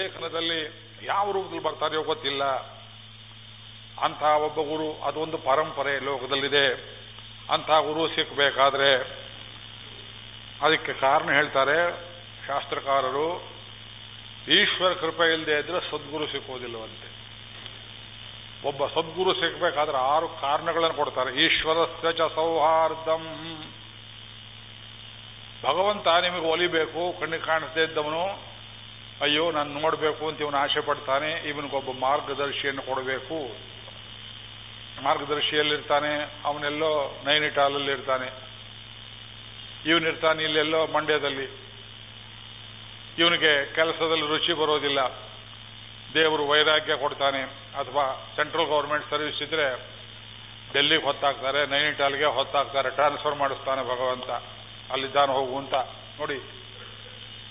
ಲೇಖನದಲ್ಲಿ ಯಾವ ರೂಪದಲ್ಲಿ ಬರ್ತಾರೆಯೋ ಗೊತ್ತಿಲ್ಲ. ಅಂತಹ ಒಬ್ಬ ಗುರು ಅದೊಂದು ಪರಂಪರೆ ಲೋಕದಲ್ಲಿದೆ. ಅಂತಹ ಗುರು ಸಿಕ್ಕಬೇಕಾದ್ರೆ ಅದಕ್ಕೆ ಕಾರಣ ಹೇಳ್ತಾರೆ ಶಾಸ್ತ್ರಕಾರರು, ಈಶ್ವರ ಕೃಪೆ ಇಲ್ಲದೆ ಇದ್ರೆ ಸದ್ಗುರು ಸಿಕ್ಕುವುದಿಲ್ಲವಂತೆ ಒಬ್ಬ ಸದ್ಗುರು ಸಿಕ್ಕಬೇಕಾದ್ರೆ ಆರು ಕಾರಣಗಳನ್ನು ಕೊಡ್ತಾರೆ. ಈಶ್ವರ ಚ ಸೌಹಾರ್ದಂ. ಭಗವಂತ ನಿಮಗೆ ಒಲಿಬೇಕು ಕಣ್ಣಿಗೆ ಕಾಣಿಸದೇ ಇದ್ದವನು ಅಯ್ಯೋ, ನಾನು ನೋಡಬೇಕು ಅಂತ ಇವನು ಆಸೆ ಪಡ್ತಾನೆ, ಇವನಿಗೊಬ್ಬ ಮಾರ್ಗದರ್ಶಿಯನ್ನು ಕೊಡಬೇಕು. ಮಾರ್ಗದರ್ಶಿಯಲ್ಲಿರ್ತಾನೆ, ಅವನೆಲ್ಲೋ ನೈನಿಟಾಲಲ್ಲಿ ಇರ್ತಾನೆ. ಇವನಿರ್ತಾನೆ ಇಲ್ಲೆಲ್ಲೋ ಮಂಡ್ಯದಲ್ಲಿ. ಇವನಿಗೆ ಕೆಲಸದಲ್ಲಿ ರುಚಿ ಬರೋದಿಲ್ಲ. ದೇವರು ವೈರಾಗ್ಯ ಕೊಡ್ತಾನೆ. ಅಥವಾ ಸೆಂಟ್ರಲ್ ಗೌರ್ಮೆಂಟ್ ಸರ್ವಿಸ್ ಇದ್ರೆ ಡೆಲ್ಲಿಗೆ ಹೊತ್ತಾಕ್ತಾರೆ ನೈನಿಟಾಲ್ಗೆ ಹೊತ್ತಾಕ್ತಾರೆ ಟ್ರಾನ್ಸ್ಫರ್ ಮಾಡಿಸ್ತಾನೆ ಭಗವಂತ. ಅಲ್ಲಿದ್ದಾನೆ ಹೋಗು ಅಂತ. ನೋಡಿ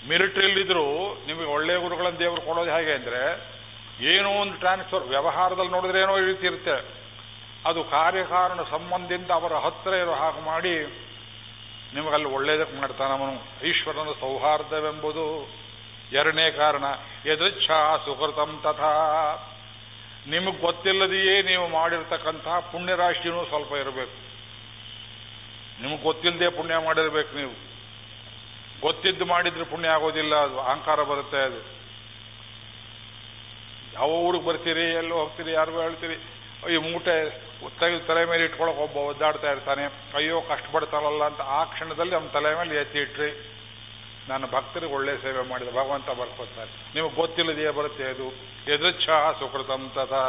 ಮಿಲಿಟರಿಯಲ್ಲಿದ್ರು ನಿಮಗೆ ಒಳ್ಳೆಯ ಗುರುಗಳನ್ನು ದೇವರು ಕೊಡೋದು ಹೇಗೆ ಅಂದ್ರೆ ಏನೋ ಒಂದು ಟ್ರಾನ್ಸ್ಫರ್ ವ್ಯವಹಾರದಲ್ಲಿ ನೋಡಿದ್ರೆ ಏನೋ ಈ ರೀತಿ ಇರುತ್ತೆ. ಅದು ಕಾರ್ಯಕಾರಣ ಸಂಬಂಧದಿಂದ ಅವರ ಹತ್ತಿರ ಇರೋ ಹಾಗೆ ಮಾಡಿ ನಿಮಗಲ್ಲಿ ಒಳ್ಳೇದಕ್ಕೆ ಮಾಡ್ತಾನೆ ಅವನು. ಈಶ್ವರನ ಸೌಹಾರ್ದವೆಂಬುದು ಎರಡನೇ ಕಾರಣ. ಯದೃಚ್ಛಾ ಸುಕೃತಂ ತಥಾ. ನಿಮಗೆ ಗೊತ್ತಿಲ್ಲದೆಯೇ ನೀವು ಮಾಡಿರ್ತಕ್ಕಂಥ ಪುಣ್ಯರಾಶಿನೂ ಸ್ವಲ್ಪ ಇರಬೇಕು. ನಿಮಗೆ ಗೊತ್ತಿಲ್ಲದೆ ಪುಣ್ಯ ಮಾಡಿರಬೇಕು ನೀವು. ಗೊತ್ತಿದ್ದು ಮಾಡಿದ್ರೆ ಪುಣ್ಯ ಆಗೋದಿಲ್ಲ, ಅದು ಅಹಂಕಾರ ಬರುತ್ತೆ ಅದು. ಯಾವ ಊರಿಗೆ ಬರ್ತೀರಿ, ಎಲ್ಲೋ ಹೋಗ್ತೀರಿ, ಯಾರಿಗೂ ಹೇಳ್ತೀರಿ. ಈ ಮೂಟೆ ತೆಗೆದು ತಲೆ ಮೇಲೆ ಇಟ್ಕೊಳಕ್ ಒಬ್ಬ ಒದ್ದಾಡ್ತಾ ಇರ್ತಾನೆ. ಅಯ್ಯೋ ಕಷ್ಟಪಡ್ತಾರಲ್ಲ ಅಂತ ಆ ಕ್ಷಣದಲ್ಲಿ ಅವನ ತಲೆ ಮೇಲೆ ಎತ್ತಿ ಇಟ್ರಿ. ನಾನು ಭಕ್ತರಿಗೆ ಒಳ್ಳೆ ಸೇವೆ ಮಾಡಿದ ಭಗವಂತ ಬರ್ಕೊತಾರೆ ನಿಮಗೆ ಗೊತ್ತಿಲ್ಲದೆಯೇ ಬರುತ್ತೆ ಅದು. ಎದುರುಚ್ಛ ಸುಕೃತಂ ತಥಾ.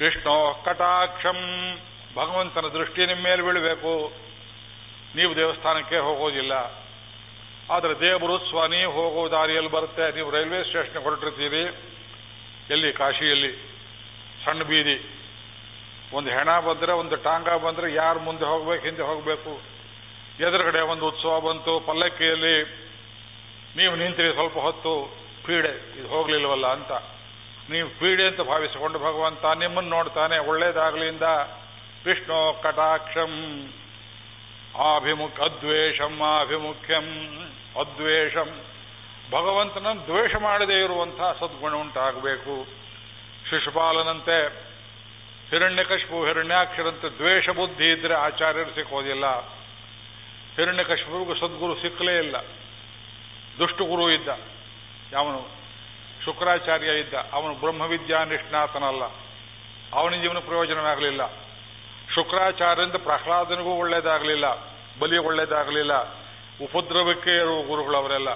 ವಿಷ್ಣು ಕಟಾಕ್ಷಂ. ಭಗವಂತನ ದೃಷ್ಟಿ ನಿಮ್ಮ ಮೇಲೆ ಬೀಳಬೇಕು. ನೀವು ದೇವಸ್ಥಾನಕ್ಕೆ ಹೋಗೋದಿಲ್ಲ. ಆದರೆ ದೇವರು ಸ್ವನಿ ಹೋಗೋ ದಾರಿಯಲ್ಲಿ ಬರುತ್ತೆ. ನೀವು ರೈಲ್ವೆ ಸ್ಟೇಷನ್ ಹೊರಟಿರ್ತೀರಿ. ಎಲ್ಲಿ? ಕಾಶಿಯಲ್ಲಿ. ಸಣ್ಣ ಬೀದಿ. ಒಂದು ಹೆಣ ಬಂದರೆ, ಒಂದು ಟಾಂಗ ಬಂದರೆ ಯಾರು ಮುಂದೆ ಹೋಗ್ಬೇಕು, ಹಿಂದೆ ಹೋಗಬೇಕು? ಎದುರುಗಡೆ ಒಂದು ಉತ್ಸವ ಬಂತು. ಪಲ್ಲಕ್ಕಿಯಲ್ಲಿ ನೀವು ನಿಂತಿರಿ ಸ್ವಲ್ಪ ಹೊತ್ತು. ಪೀಡೆ. ಇದು ಹೋಗ್ಲಿಲ್ವಲ್ಲ ಅಂತ. ನೀವು ಪೀಡೆ ಅಂತ ಭಾವಿಸಿಕೊಂಡು ಭಗವಂತ ನಿಮ್ಮನ್ನು ನೋಡ್ತಾನೆ. ಒಳ್ಳೇದಾಗ್ಲಿಂದ ವಿಷ್ಣು ಕಟಾಕ್ಷಂ. ಆಭಿಮುಖ ಅದ್ವೇಷಂ ಆಭಿಮುಖ್ಯಂ ಅದ್ವೇಷಂ. ಭಗವಂತನ ದ್ವೇಷ ಮಾಡದೇ ಇರುವಂತಹ ಸದ್ಗುಣ ಉಂಟಾಗಬೇಕು. ಶಿಶುಪಾಲನಂತೆ ಹಿರಣ್ಯಕಶ್ಪು ಹಿರಣ್ಯಾಕ್ಷರಂತೆ ದ್ವೇಷ ಬುದ್ಧಿ ಇದ್ರೆ ಆಚಾರ್ಯರು ಸಿಕ್ಕೋದಿಲ್ಲ. ಹಿರಣ್ಯಕಶ್ಪುವಿಗೂ ಸದ್ಗುರು ಸಿಕ್ಕಲೇ ಇಲ್ಲ. ದುಷ್ಟುಗುರು ಇದ್ದ. ಅವನು ಶುಕ್ರಾಚಾರ್ಯ ಇದ್ದ. ಅವನು ಬ್ರಹ್ಮವಿದ್ಯಾ ನಿಷ್ಣಾತನಲ್ಲ ಅವನಿಗೆ ಜೀವನ ಪ್ರಯೋಜನವಾಗಲಿಲ್ಲ. ಶುಕ್ರಾಚಾರ್ಯರಿಂದ ಪ್ರಹ್ಲಾದನಿಗೂ ಒಳ್ಳೇದಾಗಲಿಲ್ಲ, ಬಲಿ ಒಳ್ಳೇದಾಗಲಿಲ್ಲ, ಉಪದ್ರವಕ್ಕೆ ಇರುವ ಗುರುಗಳು ಅವರೆಲ್ಲ.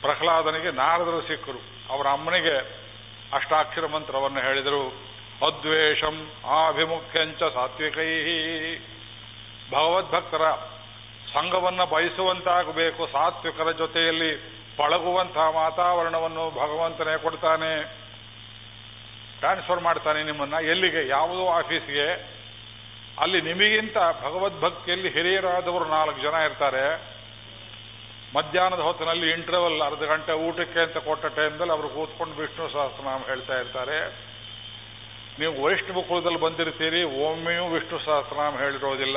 ಪ್ರಹ್ಲಾದನಿಗೆ ನಾರದರು ಸಿಕ್ಕರು. ಅವರ ಅಮ್ಮನಿಗೆ ಅಷ್ಟಾಕ್ಷರ ಮಂತ್ರವನ್ನು ಹೇಳಿದರು. ಅದ್ವೇಷಂ ಆಭಿಮುಖ್ಯಂಚ ಸಾತ್ವಿಕೈ. ಭಗವದ್ಭಕ್ತರ ಸಂಘವನ್ನು ಬಯಸುವಂತಾಗಬೇಕು. ಸಾತ್ವಿಕರ ಜೊತೆಯಲ್ಲಿ ಪಳಗುವಂತಹ ವಾತಾವರಣವನ್ನು ಭಗವಂತನೇ ಕೊಡ್ತಾನೆ. ಟ್ರಾನ್ಸ್ಫರ್ ಮಾಡ್ತಾನೆ ನಿಮ್ಮನ್ನ. ಎಲ್ಲಿಗೆ? ಯಾವುದೋ ಆಫೀಸ್ಗೆ. ಅಲ್ಲಿ ನಿಮಗಿಂತ ಭಗವದ್ಭಕ್ತಿಯಲ್ಲಿ ಹಿರಿಯರಾದವರು ನಾಲ್ಕು ಜನ ಇರ್ತಾರೆ. ಮಧ್ಯಾಹ್ನದ ಹೊತ್ತಿನಲ್ಲಿ ಇಂಟರ್ವಲ್ ಅರ್ಧ ಗಂಟೆ ಊಟಕ್ಕೆ ಅಂತ ಕೊಟ್ಟ ಟೈಮ್ದಲ್ಲಿ ಅವರು ಕೂತ್ಕೊಂಡು ವಿಷ್ಣು ಸಹಸ್ರನಾಮ ಹೇಳ್ತಾ ಇರ್ತಾರೆ. ನೀವು ವರಿಷ್ಠ ಕುಲದಲ್ಲಿ ಬಂದಿರ್ತೀರಿ, ಒಮ್ಮೆಯೂ ವಿಷ್ಣು ಸಹಸ್ರನಾಮ ಹೇಳಿರೋದಿಲ್ಲ.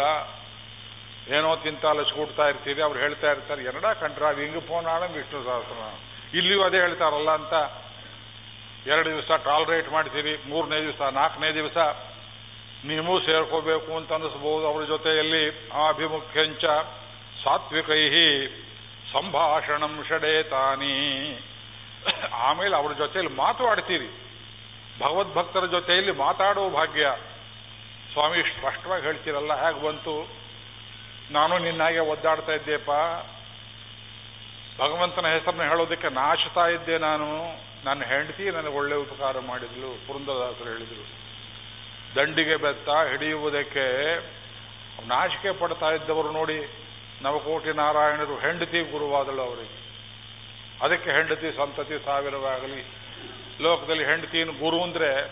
ಏನೋ ತಿಂತ ಲಚ್ಕೊಡ್ತಾ ಇರ್ತೀರಿ, ಅವ್ರು ಹೇಳ್ತಾ ಇರ್ತಾರೆ, ಎರಡ ಕಂಡ್ರ, ಹಿಂಗೆ ಫೋನ್ ಆಡ ವಿಷ್ಣು ಸಹಸ್ರನಾಮ. ಇಲ್ಲಿಯೂ ಅದೇ ಹೇಳ್ತಾರಲ್ಲ ಅಂತ ಎರಡು ದಿವಸ ಟಾಲರೇಟ್ ಮಾಡ್ತೀರಿ, ಮೂರನೇ ದಿವಸ, ನಾಲ್ಕನೇ ದಿವಸ ನೀವು ಸೇರ್ಕೋಬೇಕು ಅಂತ ಅನ್ನಿಸ್ಬೋದು. ಅವರ ಜೊತೆಯಲ್ಲಿ ಆಭಿಮುಖ್ಯಂಚ ಸಾತ್ವಿಕೈ ಸಂಭಾಷಣಂ ಷಡೇತಾನಿ. ಆಮೇಲೆ ಅವರ ಜೊತೆಯಲ್ಲಿ ಮಾತಾಡ್ತೀರಿ ಭಗವದ್ಭಕ್ತರ ಜೊತೆಯಲ್ಲಿ ಮಾತಾಡೋ ಭಾಗ್ಯ. ಸ್ವಾಮಿ, ಸ್ಪಷ್ಟವಾಗಿ ಹೇಳ್ತೀರಲ್ಲ, ಹೇಗೆ ಬಂತು? ನಾನು ನಿನ್ನಾಗೆ ಒದ್ದಾಡ್ತಾ ಇದ್ದೆಪ್ಪ ಭಗವಂತನ ಹೆಸರನ್ನ ಹೇಳೋದಕ್ಕೆ ನಾಶತಾ ಇದ್ದೆ ನಾನು. ನನ್ನ ಹೆಂಡತಿ ನನಗೆ ಒಳ್ಳೆ ಉಪಕಾರ ಮಾಡಿದ್ಲು, ಪುರಂದರದಾಸರು ಹೇಳಿದ್ರು. ದಂಡಿಗೆ ಬೆತ್ತ ಹಿಡಿಯುವುದಕ್ಕೆ ನಾಚಿಕೆ ಪಡ್ತಾ ಇದ್ದವರು ನೋಡಿ ನವಕೋಟಿ ನಾರಾಯಣರು ಹೆಂಡತಿ ಗುರುವಾದಳು ಅವರಿಗೆ. ಅದಕ್ಕೆ ಹೆಂಡತಿ ಸಂತತಿ ಸಾವಿರವಾಗಲಿ. ಲೋಕದಲ್ಲಿ ಹೆಂಡತಿಯನ್ನು ಗುರು ಅಂದ್ರೆ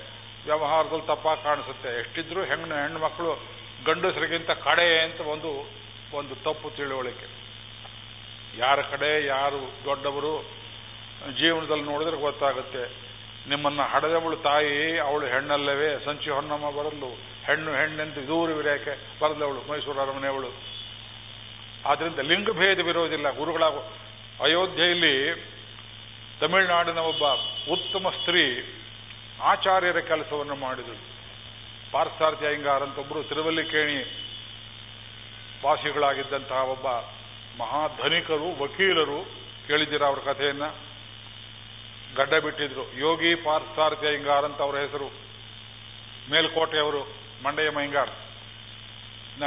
ವ್ಯವಹಾರದಲ್ಲಿ ತಪ್ಪಾಗಿ ಕಾಣಿಸುತ್ತೆ. ಎಷ್ಟಿದ್ರು ಹೆಣ್ಣು ಹೆಣ್ಣು ಮಕ್ಕಳು ಗಂಡಸರಿಗಿಂತ ಕಡೆ ಅಂತ ಒಂದು ಒಂದು ತಪ್ಪು ತಿಳುವಳಿಕೆ. ಯಾರ ಕಡೆ ಯಾರು ದೊಡ್ಡವರು ಜೀವನದಲ್ಲಿ ನೋಡಿದ್ರೆ ಗೊತ್ತಾಗುತ್ತೆ. ನಿಮ್ಮನ್ನ ಹಡೆದವಳು ತಾಯಿ, ಅವಳು ಹೆಣ್ಣಲ್ಲವೇ? ಸಂಚಿ ಹೊನ್ನಮ್ಮ ಬರಲು ಹೆಣ್ಣು ಹೆಣ್ಣೆಂತ ದೂರ ವಿರೇಕೆ ಬರದವಳು, ಮೈಸೂರು ಅರಮನೆಯವಳು. ಆದ್ರಿಂದ ಲಿಂಗಭೇದವಿರೋದಿಲ್ಲ ಗುರುಗಳ ಅಯೋಧ್ಯೆಯಲ್ಲಿ ತಮಿಳುನಾಡಿನ ಒಬ್ಬ ಉತ್ತಮ ಸ್ತ್ರೀ ಆಚಾರ್ಯರ ಕೆಲಸವನ್ನು ಮಾಡಿದಳು. ಪಾರ್ಥಾರ್ಥಿ ಅಯ್ಯಂಗಾರ್ ಅಂತ ಒಬ್ಬರು ತಿರುವಲ್ಲಿಕೇಣಿ ವಾಸಿಗಳಾಗಿದ್ದಂತಹ ಒಬ್ಬ ಮಹಾಧನಿಕರು, ವಕೀಲರು ಕೇಳಿದ್ದೀರಾ ಅವ್ರ ಕಥೆಯನ್ನ? ಗಡ್ಡ ಬಿಟ್ಟಿದ್ರು. ಯೋಗಿ ಪಾರ್ಥಸಾರಥಿ ಅಯ್ಯಂಗಾರ್ ಅಂತ ಅವರ ಹೆಸರು. ಮೇಲ್ಕೋಟೆಯವರು ಮಂಡೆಯ ಮೈಂಗಾರ್.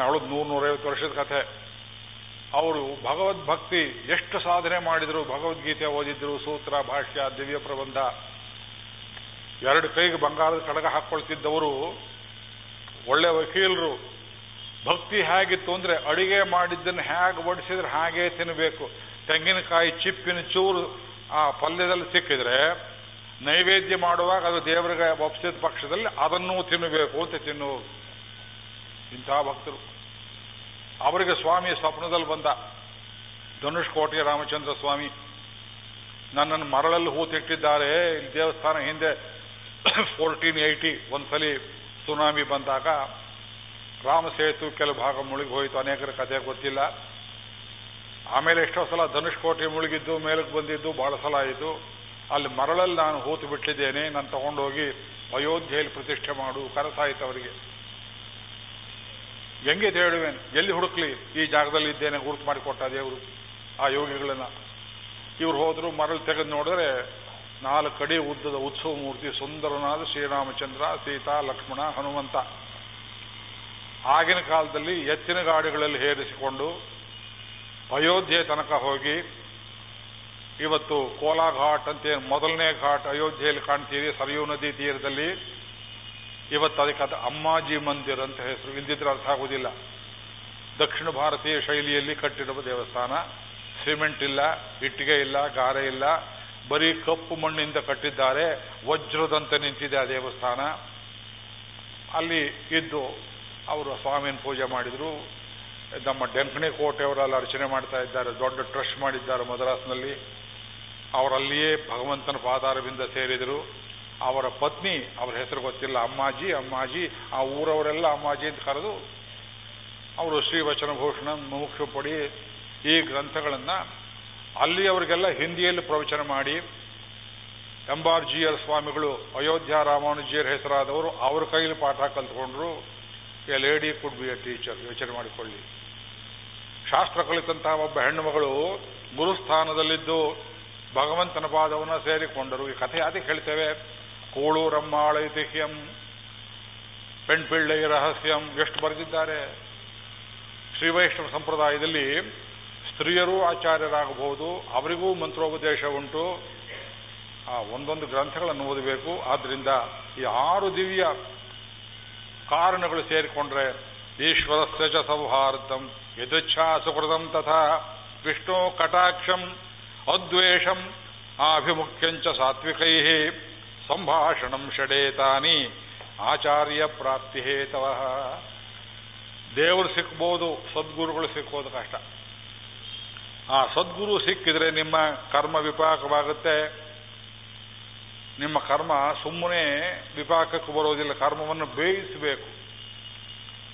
ಅವಳು ನೂರು ನೂರೈವತ್ತು ವರ್ಷದ ಕಥೆ. ಅವರು ಭಗವದ್ಭಕ್ತಿ ಎಷ್ಟು ಸಾಧನೆ ಮಾಡಿದ್ರು, ಭಗವದ್ಗೀತೆ ಓದಿದ್ರು, ಸೂತ್ರ, ಭಾಷ್ಯ, ದಿವ್ಯ ಪ್ರಬಂಧ. ಎರಡು ಕೈಗೆ ಬಂಗಾರದ ಕಡಗ ಹಾಕ್ಕೊಳ್ತಿದ್ದವರು ಒಳ್ಳೆ ವಕೀಲರು. ಭಕ್ತಿ ಹೇಗಿತ್ತು ಅಂದ್ರೆ ಅಡಿಗೆ ಮಾಡಿದ್ದನ್ನು ಹೇಗೆ ಬಡಿಸಿದ್ರೆ ಹಾಗೇ ತಿನ್ನಬೇಕು ತೆಂಗಿನಕಾಯಿ ಚಿಪ್ಪಿನ ಚೂರು ಆ ಪಲ್ಯದಲ್ಲಿ ಸಿಕ್ಕಿದ್ರೆ ನೈವೇದ್ಯ ಮಾಡುವಾಗ ಅದು ದೇವರಿಗೆ ಒಪ್ಸಿದ ಪಕ್ಷದಲ್ಲಿ ಅದನ್ನೂ ತಿನ್ನಬೇಕು ಅಂತ ತಿನ್ನು. ಇಂಥ ಭಕ್ತರು. ಅವರಿಗೆ ಸ್ವಾಮಿ ಸ್ವಪ್ನದಲ್ಲಿ ಬಂದ ಧನುಷ್ಕೋಟೆ ರಾಮಚಂದ್ರ ಸ್ವಾಮಿ. ನನ್ನನ್ನು ಮರಳಲ್ಲಿ ಹೂತಿಟ್ಟಿದ್ದಾರೆ. ಇಲ್ಲಿ ದೇವಸ್ಥಾನ ಹಿಂದೆ ಫೋರ್ಟೀನ್ ಏಯ್ಟಿ ಒಂದ್ಸಲಿ ಸುನಾಮಿ ಬಂದಾಗ ರಾಮ ಸೇತು ಕೆಲವು ಭಾಗ ಮುಳುಗಿ ಹೋಯಿತು. ಅನೇಕರ ಕಥೆ ಗೊತ್ತಿಲ್ಲ. ಆಮೇಲೆ ಎಷ್ಟೋ ಸಲ ಧನುಷ್ಕೋಟೆ ಮುಳುಗಿದ್ದು ಮೇಲಕ್ಕೆ ಬಂದಿದ್ದು, ಬಹಳ ಸಲ ಆಯಿತು. ಅಲ್ಲಿ ಮರಳಲ್ಲಿ ನಾನು ಹೂತು ಬಿಟ್ಟಿದ್ದೇನೆ. ನಾನು ತಗೊಂಡೋಗಿ ಅಯೋಧ್ಯೆಯಲ್ಲಿ ಪ್ರತಿಷ್ಠೆ ಮಾಡು ಕನಸಾಯಿತು ಅವರಿಗೆ. ಹೆಂಗೆ ಹೇಳುವೇನು ಎಲ್ಲಿ ಹುಡುಕ್ಲಿ? ಈ ಜಾಗದಲ್ಲಿ ಇದ್ದೇನೆ, ಗುರುತು ಮಾಡಿಕೊಟ್ಟ ದೇವರು, ಆ ಯೋಗಿಗಳನ್ನ. ಇವ್ರು ಹೋದ್ರು, ಮರಳು ತೆಗೆದು ನೋಡಿದ್ರೆ ನಾಲ್ಕು ಅಡಿ ಉದ್ದದ ಉತ್ಸವ ಮೂರ್ತಿ, ಸುಂದರನಾದ ಶ್ರೀರಾಮಚಂದ್ರ, ಸೀತಾ, ಲಕ್ಷ್ಮಣ, ಹನುಮಂತ. ಆಗಿನ ಕಾಲದಲ್ಲಿ ಎತ್ತಿನ ಗಾಡಿಗಳಲ್ಲಿ ಹೇರಿಸಿಕೊಂಡು ಅಯೋಧ್ಯೆ ತನಕ ಹೋಗಿ, ಇವತ್ತು ಕೋಲಾ ಘಾಟ್ ಅಂತ ಮೊದಲನೇ ಘಾಟ್ ಅಯೋಧ್ಯೆಯಲ್ಲಿ ಕಾಣ್ತೀರಿ, ಸರಿಯೂ ನದಿ ತೀರದಲ್ಲಿ. ಇವತ್ತು ಅದಕ್ಕೆ ಅದು ಅಮ್ಮಾಜಿ ಮಂದಿರ್ ಅಂತ ಹೆಸರು, ಇಲ್ದಿದ್ರೆ ಅರ್ಥ ಆಗುವುದಿಲ್ಲ. ದಕ್ಷಿಣ ಭಾರತೀಯ ಶೈಲಿಯಲ್ಲಿ ಕಟ್ಟಿರುವ ದೇವಸ್ಥಾನ. ಸಿಮೆಂಟ್ ಇಲ್ಲ, ಇಟ್ಟಿಗೆ ಇಲ್ಲ, ಗಾರೆ ಇಲ್ಲ. ಬರೀ ಕಪ್ಪು ಮಣ್ಣಿಂದ ಕಟ್ಟಿದ್ದಾರೆ, ವಜ್ರದಂತೆ ನಿಂತಿದೆ ಆ ದೇವಸ್ಥಾನ. ಅಲ್ಲಿ ಇದ್ದು ಅವರು ಸ್ವಾಮಿಯನ್ನು ಪೂಜೆ ಮಾಡಿದ್ರು. ನಮ್ಮ ಡೆಂಕಣಿ ಕೋಟೆಯವರೆಲ್ಲ ಅರ್ಚನೆ ಮಾಡ್ತಾ ಇದ್ದಾರೆ, ದೊಡ್ಡ ಟ್ರಸ್ಟ್ ಮಾಡಿದ್ದಾರೆ ಮದ್ರಾಸ್ನಲ್ಲಿ. ಅವರಲ್ಲಿಯೇ ಭಗವಂತನ ಪಾದಾರವಿಂದ ಸೇರಿದರು. ಅವರ ಪತ್ನಿ, ಅವರ ಹೆಸರು ಗೊತ್ತಿಲ್ಲ, ಅಮ್ಮಾಜಿ ಅಮ್ಮಾಜಿ, ಆ ಊರವರೆಲ್ಲ ಅಮ್ಮಾಜಿ ಅಂತ ಕರೆದು ಅವರು ಶ್ರೀವಚನ ಭೂಷಣ, ಮುಮುಕ್ಷು ಪಡಿ ಈ ಗ್ರಂಥಗಳನ್ನು ಅಲ್ಲಿ ಅವರಿಗೆಲ್ಲ ಹಿಂದಿಯಲ್ಲಿ ಪ್ರವಚನ ಮಾಡಿ. ಎಂಬಾರ್ಜಿಯರ್ ಸ್ವಾಮಿಗಳು, ಅಯೋಧ್ಯ ರಾಮಾನುಜಿಯರ ಹೆಸರಾದವರು ಅವ್ರ ಕೈಲಿ ಪಾಠ ಕಲ್ತ್ಕೊಂಡ್ರು. A lady could be a teacher, ಯೋಚನೆ ಮಾಡಿಕೊಳ್ಳಿ. ಶಾಸ್ತ್ರ ಕಲಿತಂತಹ ಒಬ್ಬ ಹೆಣ್ಣುಮಗಳು ಗುರುಸ್ಥಾನದಲ್ಲಿದ್ದು ಭಗವಂತನ ಪಾದವನ್ನು ಸೇರಿಕೊಂಡರು. ಈ ಕಥೆ ಅದಕ್ಕೆ ಹೇಳ್ತೇವೆ ಕೂಳೂರಮ್ಮಾಳೈತಿಹ್ಯಂ ಪೆಣ್ಪಿಳ್ಳೈ ರಹಸ್ಯಂ, ಎಷ್ಟು ಬರೆದಿದ್ದಾರೆ. ಶ್ರೀ ವೈಷ್ಣವ ಸಂಪ್ರದಾಯದಲ್ಲಿ ಸ್ತ್ರೀಯರೂ ಆಚಾರ್ಯರಾಗಬಹುದು, ಅವರಿಗೂ ಮಂತ್ರೋಪದೇಶ ಉಂಟು. ಆ ಒಂದೊಂದು ಗ್ರಂಥಗಳನ್ನು ಓದಬೇಕು. ಆದ್ದರಿಂದ ಈ ಆರು ದಿವ್ಯ ಕಾರಣಗಳು ಸೇರಿಕೊಂಡ್ರೆ ಈಶ್ವರಸ್ಯ ಚ ಸೌಹಾರ್ದಂ ಯದಚ್ಛಾ ತಥಾ ವಿಷ್ಣು ಕಟಾಕ್ಷಂ ಅದ್ವೇಷಂ ಆಭಿಮುಖ್ಯಂಚ ಸಾತ್ವಿಕೈ ಸಂಭಾಷಣಂ ಷಡೇತಾನಿ ಆಚಾರ್ಯ ಪ್ರಾಪ್ತಿ ಹೇತವ ದೇವರು ಸಿಕ್ಬೋದು ಸದ್ಗುರುಗಳು ಸಿಕ್ಕೋದು ಕಷ್ಟ. ಆ ಸದ್ಗುರು ಸಿಕ್ಕಿದ್ರೆ ನಿಮ್ಮ ಕರ್ಮ ವಿಪಾಕವಾಗುತ್ತೆ. ನಿಮ್ಮ ಕರ್ಮ ಸುಮ್ಮನೆ ವಿಪಾಕಕ್ಕೆ ಬರೋದಿಲ್ಲ, ಕರ್ಮವನ್ನು ಬೇಯಿಸಬೇಕು.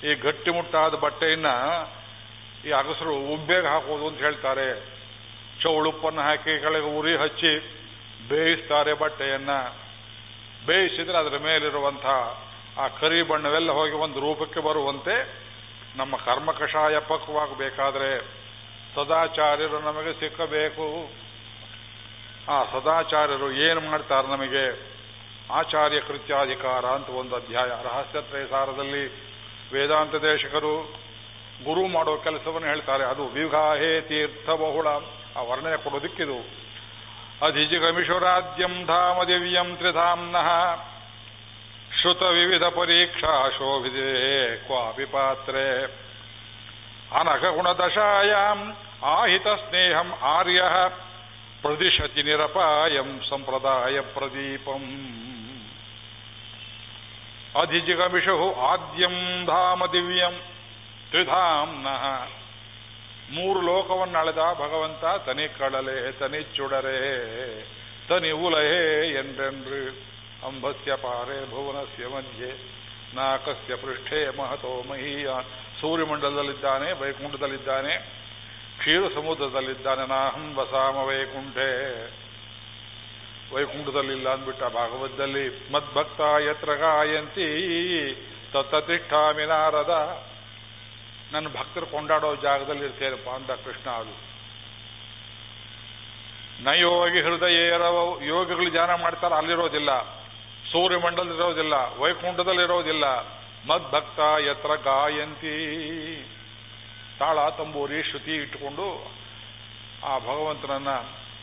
ಈ ಗಟ್ಟಿಮುಟ್ಟಾದ ಬಟ್ಟೆಯನ್ನ ಈ ಅಗಸರು ಉಬ್ಬೇಗ ಹಾಕೋದು ಅಂತ ಹೇಳ್ತಾರೆ. ಚೌಳುಪ್ಪನ್ನು ಹಾಕಿ ಕೆಳಗೆ ಉರಿ ಹಚ್ಚಿ ಬೇಯಿಸ್ತಾರೆ ಬಟ್ಟೆಯನ್ನ. ಬೇಯಿಸಿದ್ರೆ ಅದರ ಮೇಲಿರುವಂಥ ಆ ಕರಿ ಬಣ್ಣವೆಲ್ಲ ಹೋಗಿ ಒಂದು ರೂಪಕ್ಕೆ ಬರುವಂತೆ ನಮ್ಮ ಕರ್ಮ ಕಷಾಯ ಸದಾಚಾರ್ಯರು ನಮಗೆ ಸಿಕ್ಕಬೇಕು. ಆ ಸದಾಚಾರ್ಯರು ಏನು ಮಾಡ್ತಾರೆ ನಮಗೆ? ಆಚಾರ್ಯ ಕೃತ್ಯಾಧಿಕಾರ ಅಂತ ಒಂದು ಅಧ್ಯಾಯ. ರಹಸ್ಯ ಸಾರದಲ್ಲಿ ವೇದಾಂತ ದೇಶಕರು ಗುರು ಮಾಡೋ ಕೆಲಸವನ್ನು ಹೇಳ್ತಾರೆ. ಅದು ವಿಘಾಹೇ ತೀರ್ಥ ಬಹುಳ. ಆ ವರ್ಣನೆ ಕೊಡೋದಿಕ್ಕಿದು. ಅಧಿಜಿಗಮಿಷುರಾದ್ಯಂ ಧಾಮ ದಿವ್ಯಂ ತ್ರಿಧಾಮ್ನಃ. ಶ್ರುತ ವಿವಿಧ ಪರೀಕ್ಷಾ ಶೋಭಿದೆ ಕ್ವಾಪಿ ಪಾತ್ರೆ. ಅನಘ ಗುಣದಶಾಯಾಂ ಆಹಿತ ಸ್ನೇಹಂ ಆರ್ಯ. ಪ್ರದಿಶತಿ ನಿರಪಾಯಂ ಸಂಪ್ರದಾಯ ಪ್ರದೀಪಂ. ಅಧಿಜಿಗಮಿಷು ಆದ್ಯಂ ಧಾಮ ದಿವ್ಯಂ ತ್ರಿಧಾಮ್ನಃ ಮೂರು ಲೋಕವನ್ನು ಅಳೆದ ಭಗವಂತ ತನಿ ಕಳಲೆ, ತನಿ ಚುಡರೆ, ತನಿ ಉಲಹೇ ಎಂದೆಂದ್ರು ಅಂಬಸ್ಯ ಪಾರೆ ಭುವನಸ್ಯ ಮಧ್ಯೆ. ನಾಕಸ್ಯ ಪೃಷ್ಠೆ ಮಹತೋ ಮಹೀಯ. ಸೂರ್ಯಮಂಡಲದಲ್ಲಿದ್ದಾನೆ, ವೈಕುಂಠದಲ್ಲಿದ್ದಾನೆ ಕ್ಷೀರ ಸಮುದ್ರದಲ್ಲಿದ್ದಾನೆ ನಾಹಂ ವಸಾಮ ವೈಕುಂಠೆ. ವೈಕುಂಠದಲ್ಲಿ ಇಲ್ಲ ಅಂದ್ಬಿಟ್ಟ ಭಾಗವತದಲ್ಲಿ, ಮದ್ಭಕ್ತ ಯತ್ರ ಗಾಯಂತಿ ತತ್ತತಿಷ್ಠಾಮಿ ನಾರದ. ನನ್ನ ಭಕ್ತರು ಕೊಂಡಾಡೋ ಜಾಗದಲ್ಲಿ ಇರ್ತೇನಪ್ಪ ಅಂದ ಕೃಷ್ಣ ಅದು. ನಯೋಗಿ ಯೋಗಿ ಹೃದಯ ಯೋಗಿಗಳು ಧ್ಯಾನ ಮಾಡ್ತಾರೆ, ಅಲ್ಲಿರೋದಿಲ್ಲ. ಸೂರ್ಯಮಂಡಲದಲ್ಲಿರೋದಿಲ್ಲ, ವೈಕುಂಠದಲ್ಲಿರೋದಿಲ್ಲ. ಮದ್ಭಕ್ತ ಯತ್ರ ಗಾಯಂತಿ. ತಾಳ, ತಂಬೂರಿ, ಶ್ರುತಿ ಇಟ್ಟುಕೊಂಡು ಆ ಭಗವಂತನನ್ನ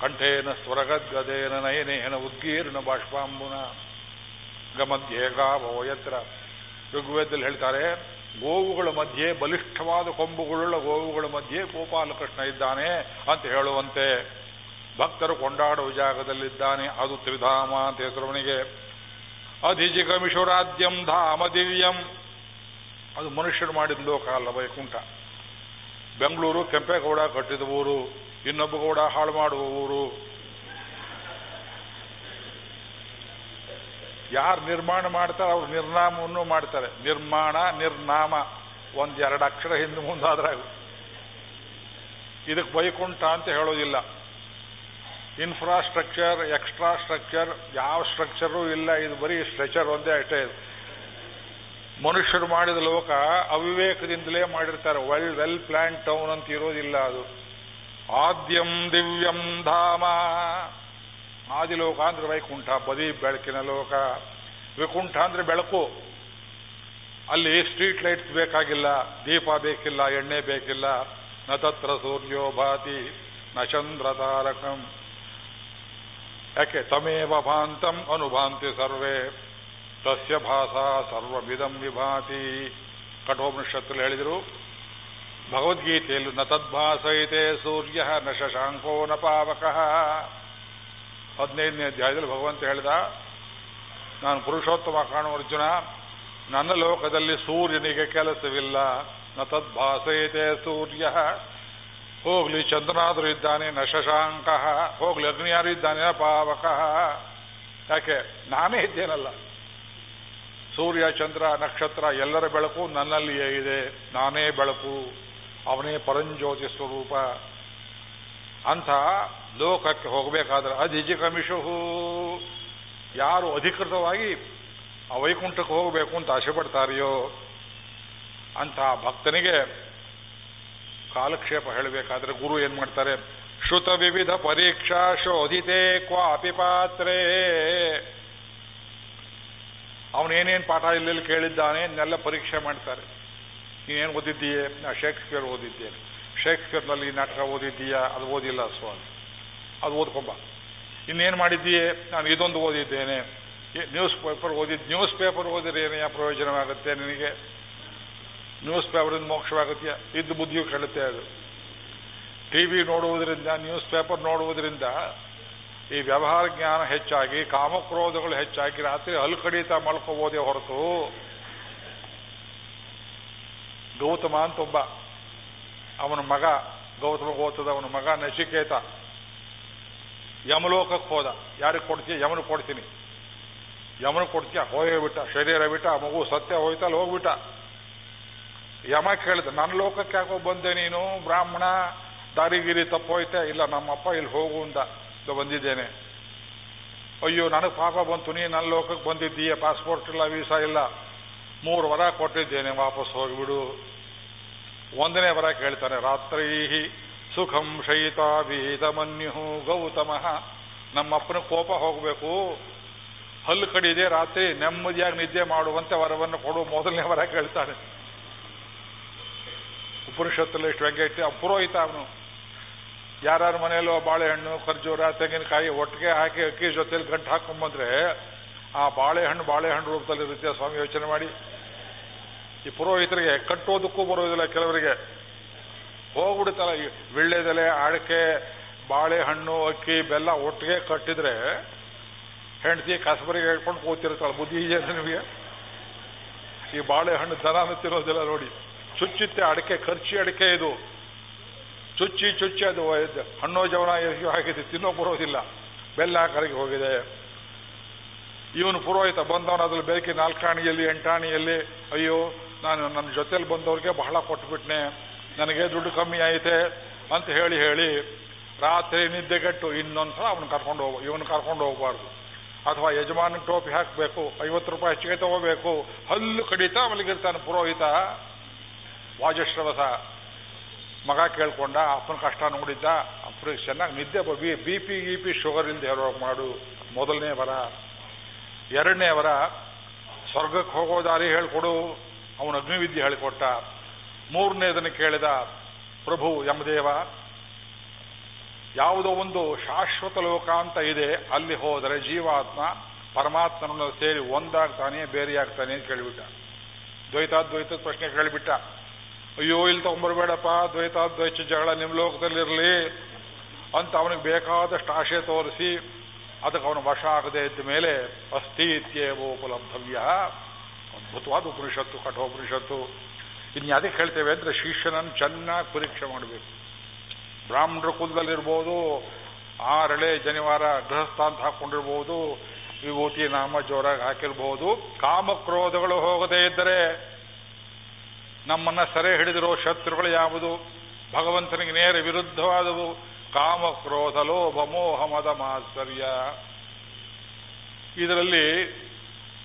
ಕಂಠೇನ ಸ್ವರಗದ್ಗದೇನ ನಯನೇನ ಉದ್ಗೀರ್ಣ ಬಾಷ್ಪಾಂಬುನ ಗಮಧ್ಯೆ ಗಾವೋ ಯತ್ರ ಋಗ್ವೇದದಲ್ಲಿ ಹೇಳ್ತಾರೆ, ಗೋವುಗಳ ಮಧ್ಯೆ ಬಲಿಷ್ಠವಾದ ಕೊಂಬುಗಳುಳ್ಳ ಗೋವುಗಳ ಮಧ್ಯೆ ಗೋಪಾಲಕೃಷ್ಣ ಇದ್ದಾನೆ ಅಂತ ಹೇಳುವಂತೆ ಭಕ್ತರು ಕೊಂಡಾಡುವ ಜಾಗದಲ್ಲಿದ್ದಾನೆ. ಅದು ತ್ರಿಧಾಮ ಅಂತ ಹೆಸರುವನಿಗೆ ಅಧಿಜಿಗಮಿಷುರಾದ್ಯಂ ಧಾಮ ದಿವ್ಯಂ. ಅದು ಮನುಷ್ಯರು ಮಾಡಿದ ಲೋಕ ಅಲ್ಲ ವೈಕುಂಠ. ಬೆಂಗಳೂರು ಕೆಂಪೇಗೌಡ ಕಟ್ಟಿದ ಊರು. ಇನ್ನೊಬ್ಬ ಕೂಡ ಹಾಳು ಮಾಡುವವರು. ಯಾರು ನಿರ್ಮಾಣ ಮಾಡ್ತಾರೆ ಅವ್ರು ನಿರ್ನಾಮವನ್ನು ಮಾಡ್ತಾರೆ. ನಿರ್ಮಾಣ, ನಿರ್ನಾಮ. ಒಂದೆರಡು ಅಕ್ಷರ ಹಿಂದೆ ಮುಂದಾದ್ರೆ ಇದಕ್ಕೆ ವೈಕುಂಠ ಅಂತ ಹೇಳೋದಿಲ್ಲ. ಇನ್ಫ್ರಾಸ್ಟ್ರಕ್ಚರ್ ಎಕ್ಸ್ಟ್ರಾ ಸ್ಟ್ರಕ್ಚರ್ ಯಾವ ಸ್ಟ್ರಕ್ಚರೂ ಇಲ್ಲ. ಇದು ಬರೀ ಸ್ಟ್ರಕ್ಚರ್ ಒಂದೇ ಅಷ್ಟೇ ಇದು. ಮನುಷ್ಯರು ಮಾಡಿದ ಲೋಕ ಅವಿವೇಕದಿಂದಲೇ ಮಾಡಿರ್ತಾರೆ. ವೆಲ್ ವೆಲ್ ಪ್ಲಾನ್ ಟೌನ್ ಅಂತ ಇರೋದಿಲ್ಲ ಅದು. ಆದ್ಯಂ ದಿವ್ಯಂ ಧಾಮ. ಆದಿಲೋಕ ಅಂದ್ರೆ ವೈಕುಂಠ, ಬದಿ ಬೆಳಕಿನ ಲೋಕ. ವೈಕುಂಠ ಅಂದ್ರೆ ಬೆಳಕು. ಅಲ್ಲಿ ಸ್ಟ್ರೀಟ್ ಲೈಟ್ಸ್ ಬೇಕಾಗಿಲ್ಲ, ದೀಪ ಬೇಕಿಲ್ಲ, ಎಣ್ಣೆ ಬೇಕಿಲ್ಲ. ನ ತತ್ರ ಸೂರ್ಯೋ ಭಾತಿ, ನ ಚಂದ್ರ ತಾರಕಂ. ಯಾಕೆ? ತಮೇವ ಭಾಂತಂ ಅನುಭಾಂತಿ ಸರ್ವೇ. ತಸ್ಯ ಭಾಷಾ ಸರ್ವವಿಧಂ ವಿಭಾತಿ. ಕಠೋಪನಿಷತ್ತಲ್ಲಿ ಹೇಳಿದರು ಭಗವದ್ಗೀತೆಯಲ್ಲಿ ನ ತದ್ಭಾಸೈತೆ ಸೂರ್ಯ ನ ಶಶಾಂಕೋ ನ ಪಾವಕಃ. ಹದಿನೈದನೇ ಅಧ್ಯಾಯದಲ್ಲಿ ಭಗವಂತ ಹೇಳಿದ, ನಾನು ಪುರುಷೋತ್ತಮ ಕಾಣುವ ಅರ್ಜುನ, ನನ್ನ ಲೋಕದಲ್ಲಿ ಸೂರ್ಯನಿಗೆ ಕೆಲಸವಿಲ್ಲ. ನ ತದ್ಭಾಸೈತೆ ಸೂರ್ಯ. ಹೋಗ್ಲಿ, ಚಂದ್ರನಾದರೂ ಇದ್ದಾನೆ, ನ ಶಶಾಂಕ. ಹೋಗ್ಲಿ ಅಗ್ನಿಯಾರು ಇದ್ದಾನೆ, ನ ಪಾವಕ. ಯಾಕೆ? ನಾನೇ ಇದ್ದೇನಲ್ಲ. ಸೂರ್ಯ, ಚಂದ್ರ, ನಕ್ಷತ್ರ ಎಲ್ಲರ ಬೆಳಕು ನನ್ನಲ್ಲಿಯೇ ಇದೆ. ನಾನೇ ಬೆಳಕು. ಅವನೇ ಪರಂಜ್ಯೋತಿ ಸ್ವರೂಪ ಅಂಥ ಲೋಕಕ್ಕೆ ಹೋಗಬೇಕಾದ್ರೆ ಅಧಿಜಿ ಕಮಿಷು ಯಾರು ಅಧಿಕೃತವಾಗಿ ಆ ವೈಕುಂಠಕ್ಕೆ ಹೋಗಬೇಕು ಅಂತ ಆಸೆ ಪಡ್ತಾರೆಯೋ ಅಂಥ ಭಕ್ತನಿಗೆ ಕಾಲಕ್ಷೇಪ ಹೇಳಬೇಕಾದ್ರೆ ಗುರು ಏನ್ ಮಾಡ್ತಾರೆ? ಶ್ರುತ ವಿವಿಧ ಪರೀಕ್ಷಾ ಶೋಧಿತೆ ಕ್ವಾಪಿ ಪಾತ್ರೆ. ಅವನೇನೇನು ಪಾಠ ಇಲ್ಲೆಲ್ಲಿ ಕೇಳಿದ್ದಾನೆ ಇನ್ನೆಲ್ಲ ಪರೀಕ್ಷೆ ಮಾಡ್ತಾರೆ. ನೀನೇನು ಓದಿದ್ದೀಯೇ? ನಾ ಶೇಕ್ಸ್ಪಿಯರ್ ಓದಿದ್ದೇನೆ. ಶೇಕ್ಸ್ಪಿಯರ್ನಲ್ಲಿ ನಾಟಕ ಓದಿದ್ದೀಯಾ? ಅದು ಓದಿಲ್ಲ ಸ್ವಾಮಿ. ಅದು ಓದ್ಕೊಂಬ. ಇನ್ನೇನು ಮಾಡಿದ್ದೀಯೇ? ನಾನು ಇದೊಂದು ಓದಿದ್ದೇನೆ. ನ್ಯೂಸ್ ಪೇಪರ್ ಓದಿದ್ದು ನ್ಯೂಸ್ ಪೇಪರ್ ಓದಿದ್ರೆ ಏನೆಯ ಪ್ರಯೋಜನವಾಗುತ್ತೆ ನಿನಗೆ? ನ್ಯೂಸ್ ಪೇಪರಿಂದ ಮೋಕ್ಷವಾಗುತ್ತೆ ಇದ್ದು ಬುದ್ಧಿಯು ಕೇಳುತ್ತೆ ಅದು. ಟಿ ವಿ ನೋಡುವುದರಿಂದ, ನ್ಯೂಸ್ ಪೇಪರ್ ನೋಡುವುದರಿಂದ ಈ ವ್ಯವಹಾರ ಜ್ಞಾನ ಹೆಚ್ಚಾಗಿ, ಕಾಮಕ್ರೋಧಗಳು ಹೆಚ್ಚಾಗಿ ರಾತ್ರಿ ಹಲ್ಲು ಕಡಿತ ಮಲ್ಕೋಬೋದೇ ಹೊರತು ಗೌತಮ ಅಂತ ಒಬ್ಬ ಅವನ ಮಗ, ಗೌತಮ ಗೋತದ ಅವನ ಮಗ ನಶಿಕೇತ ಯಮಲೋಕಕ್ಕೆ ಹೋದ. ಯಾರಿಗೆ ಕೊಡ್ತೀಯ? ಯಮನ ಕೊಡ್ತೀನಿ. ಯಮನ ಕೊಡ್ತೀಯ? ಹೋಗೇ ಬಿಟ್ಟ. ಶರೀರ ಬಿಟ್ಟ. ಮಗು ಸತ್ಯ ಹೋಯ್ತಲ್ಲ, ಹೋಗ್ಬಿಟ್ಟ. ಯಮ ಕೇಳಿದ, ನನ್ನ ಲೋಕಕ್ಕೆ ಯಾಕೋ ಬಂದೆ ನೀನು? ಬ್ರಾಹ್ಮಣ, ದಾರಿಗಿರಿ ತಪ್ಪೋಯ್ತೆ ಇಲ್ಲ, ನಮ್ಮಪ್ಪ ಇಲ್ಲಿ ಹೋಗು ಅಂತ ಬಂದಿದ್ದೇನೆ. ಅಯ್ಯೋ, ನನಗೆ ಪಾಪ ಬಂತು. ನೀ ನನ್ನ ಲೋಕಕ್ಕೆ ಬಂದಿದ್ದೀಯ? ಪಾಸ್ಪೋರ್ಟ್ ಇಲ್ಲ ವೀಸಾ ಇಲ್ಲ. ಮೂರು ವರ ಕೊಟ್ಟಿದ್ದೇನೆ, ವಾಪಸ್ ಹೋಗಿಬಿಡು. ಒಂದನೇ ವರ ಕೇಳ್ತಾನೆ ರಾತ್ರಿ ಸುಖಂ ಶಯಿತ ವೀದಮನ್ಯು ಗೌತಮ. ನಮ್ಮಪ್ಪನ ಕೋಪ ಹೋಗಬೇಕು. ಹಲ್ಲು ಕಡಿದೆ ರಾತ್ರಿ, ನೆಮ್ಮದಿಯಾಗಿ ನಿದ್ದೆ ಮಾಡುವಂತೆ ವರವನ್ನು ಕೊಡು, ಮೊದಲನೇ ವರ ಕೇಳ್ತಾನೆ. ಉಪನಿಷತ್ತಲ್ಲಿ ಎಷ್ಟು ವ್ಯಂಗ್ಯ ಪುರೋಹಿತ ಅವನು. ಯಾರ್ಯಾರ ಮನೆಯಲ್ಲೋ ಬಾಳೆಹಣ್ಣು, ಖರ್ಜೂರ, ತೆಂಗಿನಕಾಯಿ ಒಟ್ಟಿಗೆ ಹಾಕಿ ಅಕ್ಕಿ ಜೊತೆಲಿ ಗಂಟು ಹಾಕೊಂಡ್ಬಂದ್ರೆ ಆ ಬಾಳೆಹಣ್ಣು ಬಾಳೆಹಣ್ಣು ರೂಪದಲ್ಲಿ ರೀತಿಯ ಸ್ವಾಮಿ ಯೋಚನೆ ಮಾಡಿ. ಈ ಪುರೋಹಿತರಿಗೆ ಕಟ್ಟೋದಕ್ಕೂ ಬರೋದಿಲ್ಲ ಕೆಲವರಿಗೆ. ಹೋಗ್ಬಿಡುತ್ತಲ್ಲ, ಈ ವಿಳ್ಳೆದೆಲೆ, ಅಡಕೆ, ಬಾಳೆಹಣ್ಣು, ಅಕ್ಕಿ, ಬೆಲ್ಲ ಒಟ್ಟಿಗೆ ಕಟ್ಟಿದ್ರೆ ಹೆಂಡತಿ ಕಸಬರಿಗೆ ಹೇಳ್ಕೊಂಡು ಕೂತಿರ್ತಾಳೆ ಬುದ್ಧಿ ಇದೆಯಾ ನಿಮಗೆ? ಈ ಬಾಳೆಹಣ್ಣು ದನ ತಿನ್ನೋದಿಲ್ಲ ನೋಡಿ. ಚುಚ್ಚಿತ್ತೆ ಅಡಕೆ ಖರ್ಚಿ ಅಡಕೆ ಇದು. ಚುಚ್ಚಿ ಚುಚ್ಚಿ ಅದು ಹಣ್ಣು ಜವನ ಹಾಕಿದೆ ತಿನ್ನೋ ಬರೋದಿಲ್ಲ. ಬೆಲ್ಲ ಕರಗಿ ಹೋಗಿದೆ. ಇವನು ಪುರೋಹಿತ ಬಂದವನು ಅದ್ರಲ್ಲಿ ಬೇಕಿ ನಾಲ್ಕಾಣಿಯಲ್ಲಿ, ಎಂಟಾಣಿಯಲ್ಲಿ, ಅಯ್ಯೋ, ನಾನು ನನ್ನ ಜೊತೆಲಿ ಬಂದವ್ರಿಗೆ ಬಹಳ ಕೊಟ್ಬಿಟ್ನೆ. ನನಗೆ ದುಡ್ಡು ಕಮ್ಮಿ ಆಯಿತೆ ಅಂತ ಹೇಳಿ ಹೇಳಿ ರಾತ್ರಿ ನಿದ್ದೆಗೆಟ್ಟು ಇನ್ನೊಂದ್ಸಲ ಅವನು ಕರ್ಕೊಂಡು ಹೋಗ, ಇವನು ಕರ್ಕೊಂಡು ಹೋಗಬಾರ್ದು. ಅಥವಾ ಯಜಮಾನಿಗೆ ಟೋಪಿ ಹಾಕಬೇಕು, ಐವತ್ತು ರೂಪಾಯಿ ಹೆಚ್ಚಿಗೆ ತಗೋಬೇಕು, ಹಲ್ಲು ಕಡಿತಾ ಮಲಗಿರ್ತಾನೆ ಪುರೋಹಿತ. ವಾಜಶ್ರವಸ. ಮಗ ಕೇಳ್ಕೊಂಡ, ಅಪ್ಪನ ಕಷ್ಟ ನೋಡಿದ್ದ ಅಪ್ಪನಿಗೆ ಚೆನ್ನಾಗಿ ನಿದ್ದೆ ಬಿ ಬಿ ಪಿ ಶುಗರ್ ಇಲ್ಲದೆ ಹೇಳೋಕೆ ಮಾಡು, ಮೊದಲನೇ ವರ. ಎರಡನೇ ವರ ಸ್ವರ್ಗಕ್ಕೆ ಹೋಗೋ ದಾರಿ ಹೇಳಿಕೊಡು, ಅವನು ಅಗ್ನಿವಿದ್ಯೆ ಹೇಳಿಕೊಟ್ಟ. ಮೂರನೇದನ್ನು ಕೇಳಿದ ಪ್ರಭು, ಯಮದೇವ, ಯಾವುದೋ ಒಂದು ಶಾಶ್ವತ ಲೋಕ ಅಂತ ಇದೆ, ಅಲ್ಲಿ ಹೋದರೆ ಜೀವಾತ್ಮ ಪರಮಾತ್ಮನನ್ನು ಸೇರಿ ಒಂದಾಗ್ತಾನೆ, ಬೇರೆಯಾಗ್ತಾನೆ ಅಂತ ಕೇಳಿಬಿಟ್ಟ. ದ್ವೈತಾದ್ವೈತದ ಪ್ರಶ್ನೆ ಕೇಳಿಬಿಟ್ಟ. ಅಯ್ಯೋ, ಇಲ್ಲಿ ತಗೊಂಬರ್ಬೇಡಪ್ಪ, ದ್ವೈತಾದ್ವೈತ ಜಗಳ ನಿಮ್ಮ ಲೋಕದಲ್ಲಿರಲಿ ಅಂತ ಅವನಿಗೆ ಬೇಕಾದಷ್ಟು ಆಶೆ ತೋರಿಸಿ ಅದಕ್ಕೆ ಅವನು ವಶ ಆಗದೆ ಇದ್ದ ಮೇಲೆ ಅಸ್ಥಿ ಇತ್ಯೇವೋಪಲಬ್ಧವ್ಯ ಅದ್ಭುತವಾದ ಉಪನಿಷತ್ತು, ಕಠೋಪನಿಷತ್ತು. ಇನ್ನು ಅದಕ್ಕೆ ಹೇಳ್ತೇವೆ ಅಂದರೆ ಶಿಷ್ಯನನ್ನು ಚೆನ್ನಾಗಿ ಪರೀಕ್ಷೆ ಮಾಡಬೇಕು. ಬ್ರಾಹ್ಮಣರ ಕುಲದಲ್ಲಿರ್ಬೋದು, ಆರಳೆ ಜನಿವಾರ ಗೃಹಸ್ಥ ಅಂತ ಹಾಕೊಂಡಿರ್ಬೋದು, ವಿಭೂತಿ, ನಾಮ ಜೋರಾಗಿ ಹಾಕಿರ್ಬೋದು, ಕಾಮಕ್ರೋಧಗಳು ಹೋಗದೇ ಇದ್ದರೆ ನಮ್ಮನ್ನ ಸೆರೆ ಹಿಡಿದಿರೋ ಶತ್ರುಗಳು ಯಾವುದು? ಭಗವಂತನಿಗೆ ನೇರ ವಿರುದ್ಧವಾದವು. ಕಾಮಕ್ರೋಧ ಲೋಭ ಮೋಹ ಮದ ಮಾತ್ಸರ್ಯ ಇದರಲ್ಲಿ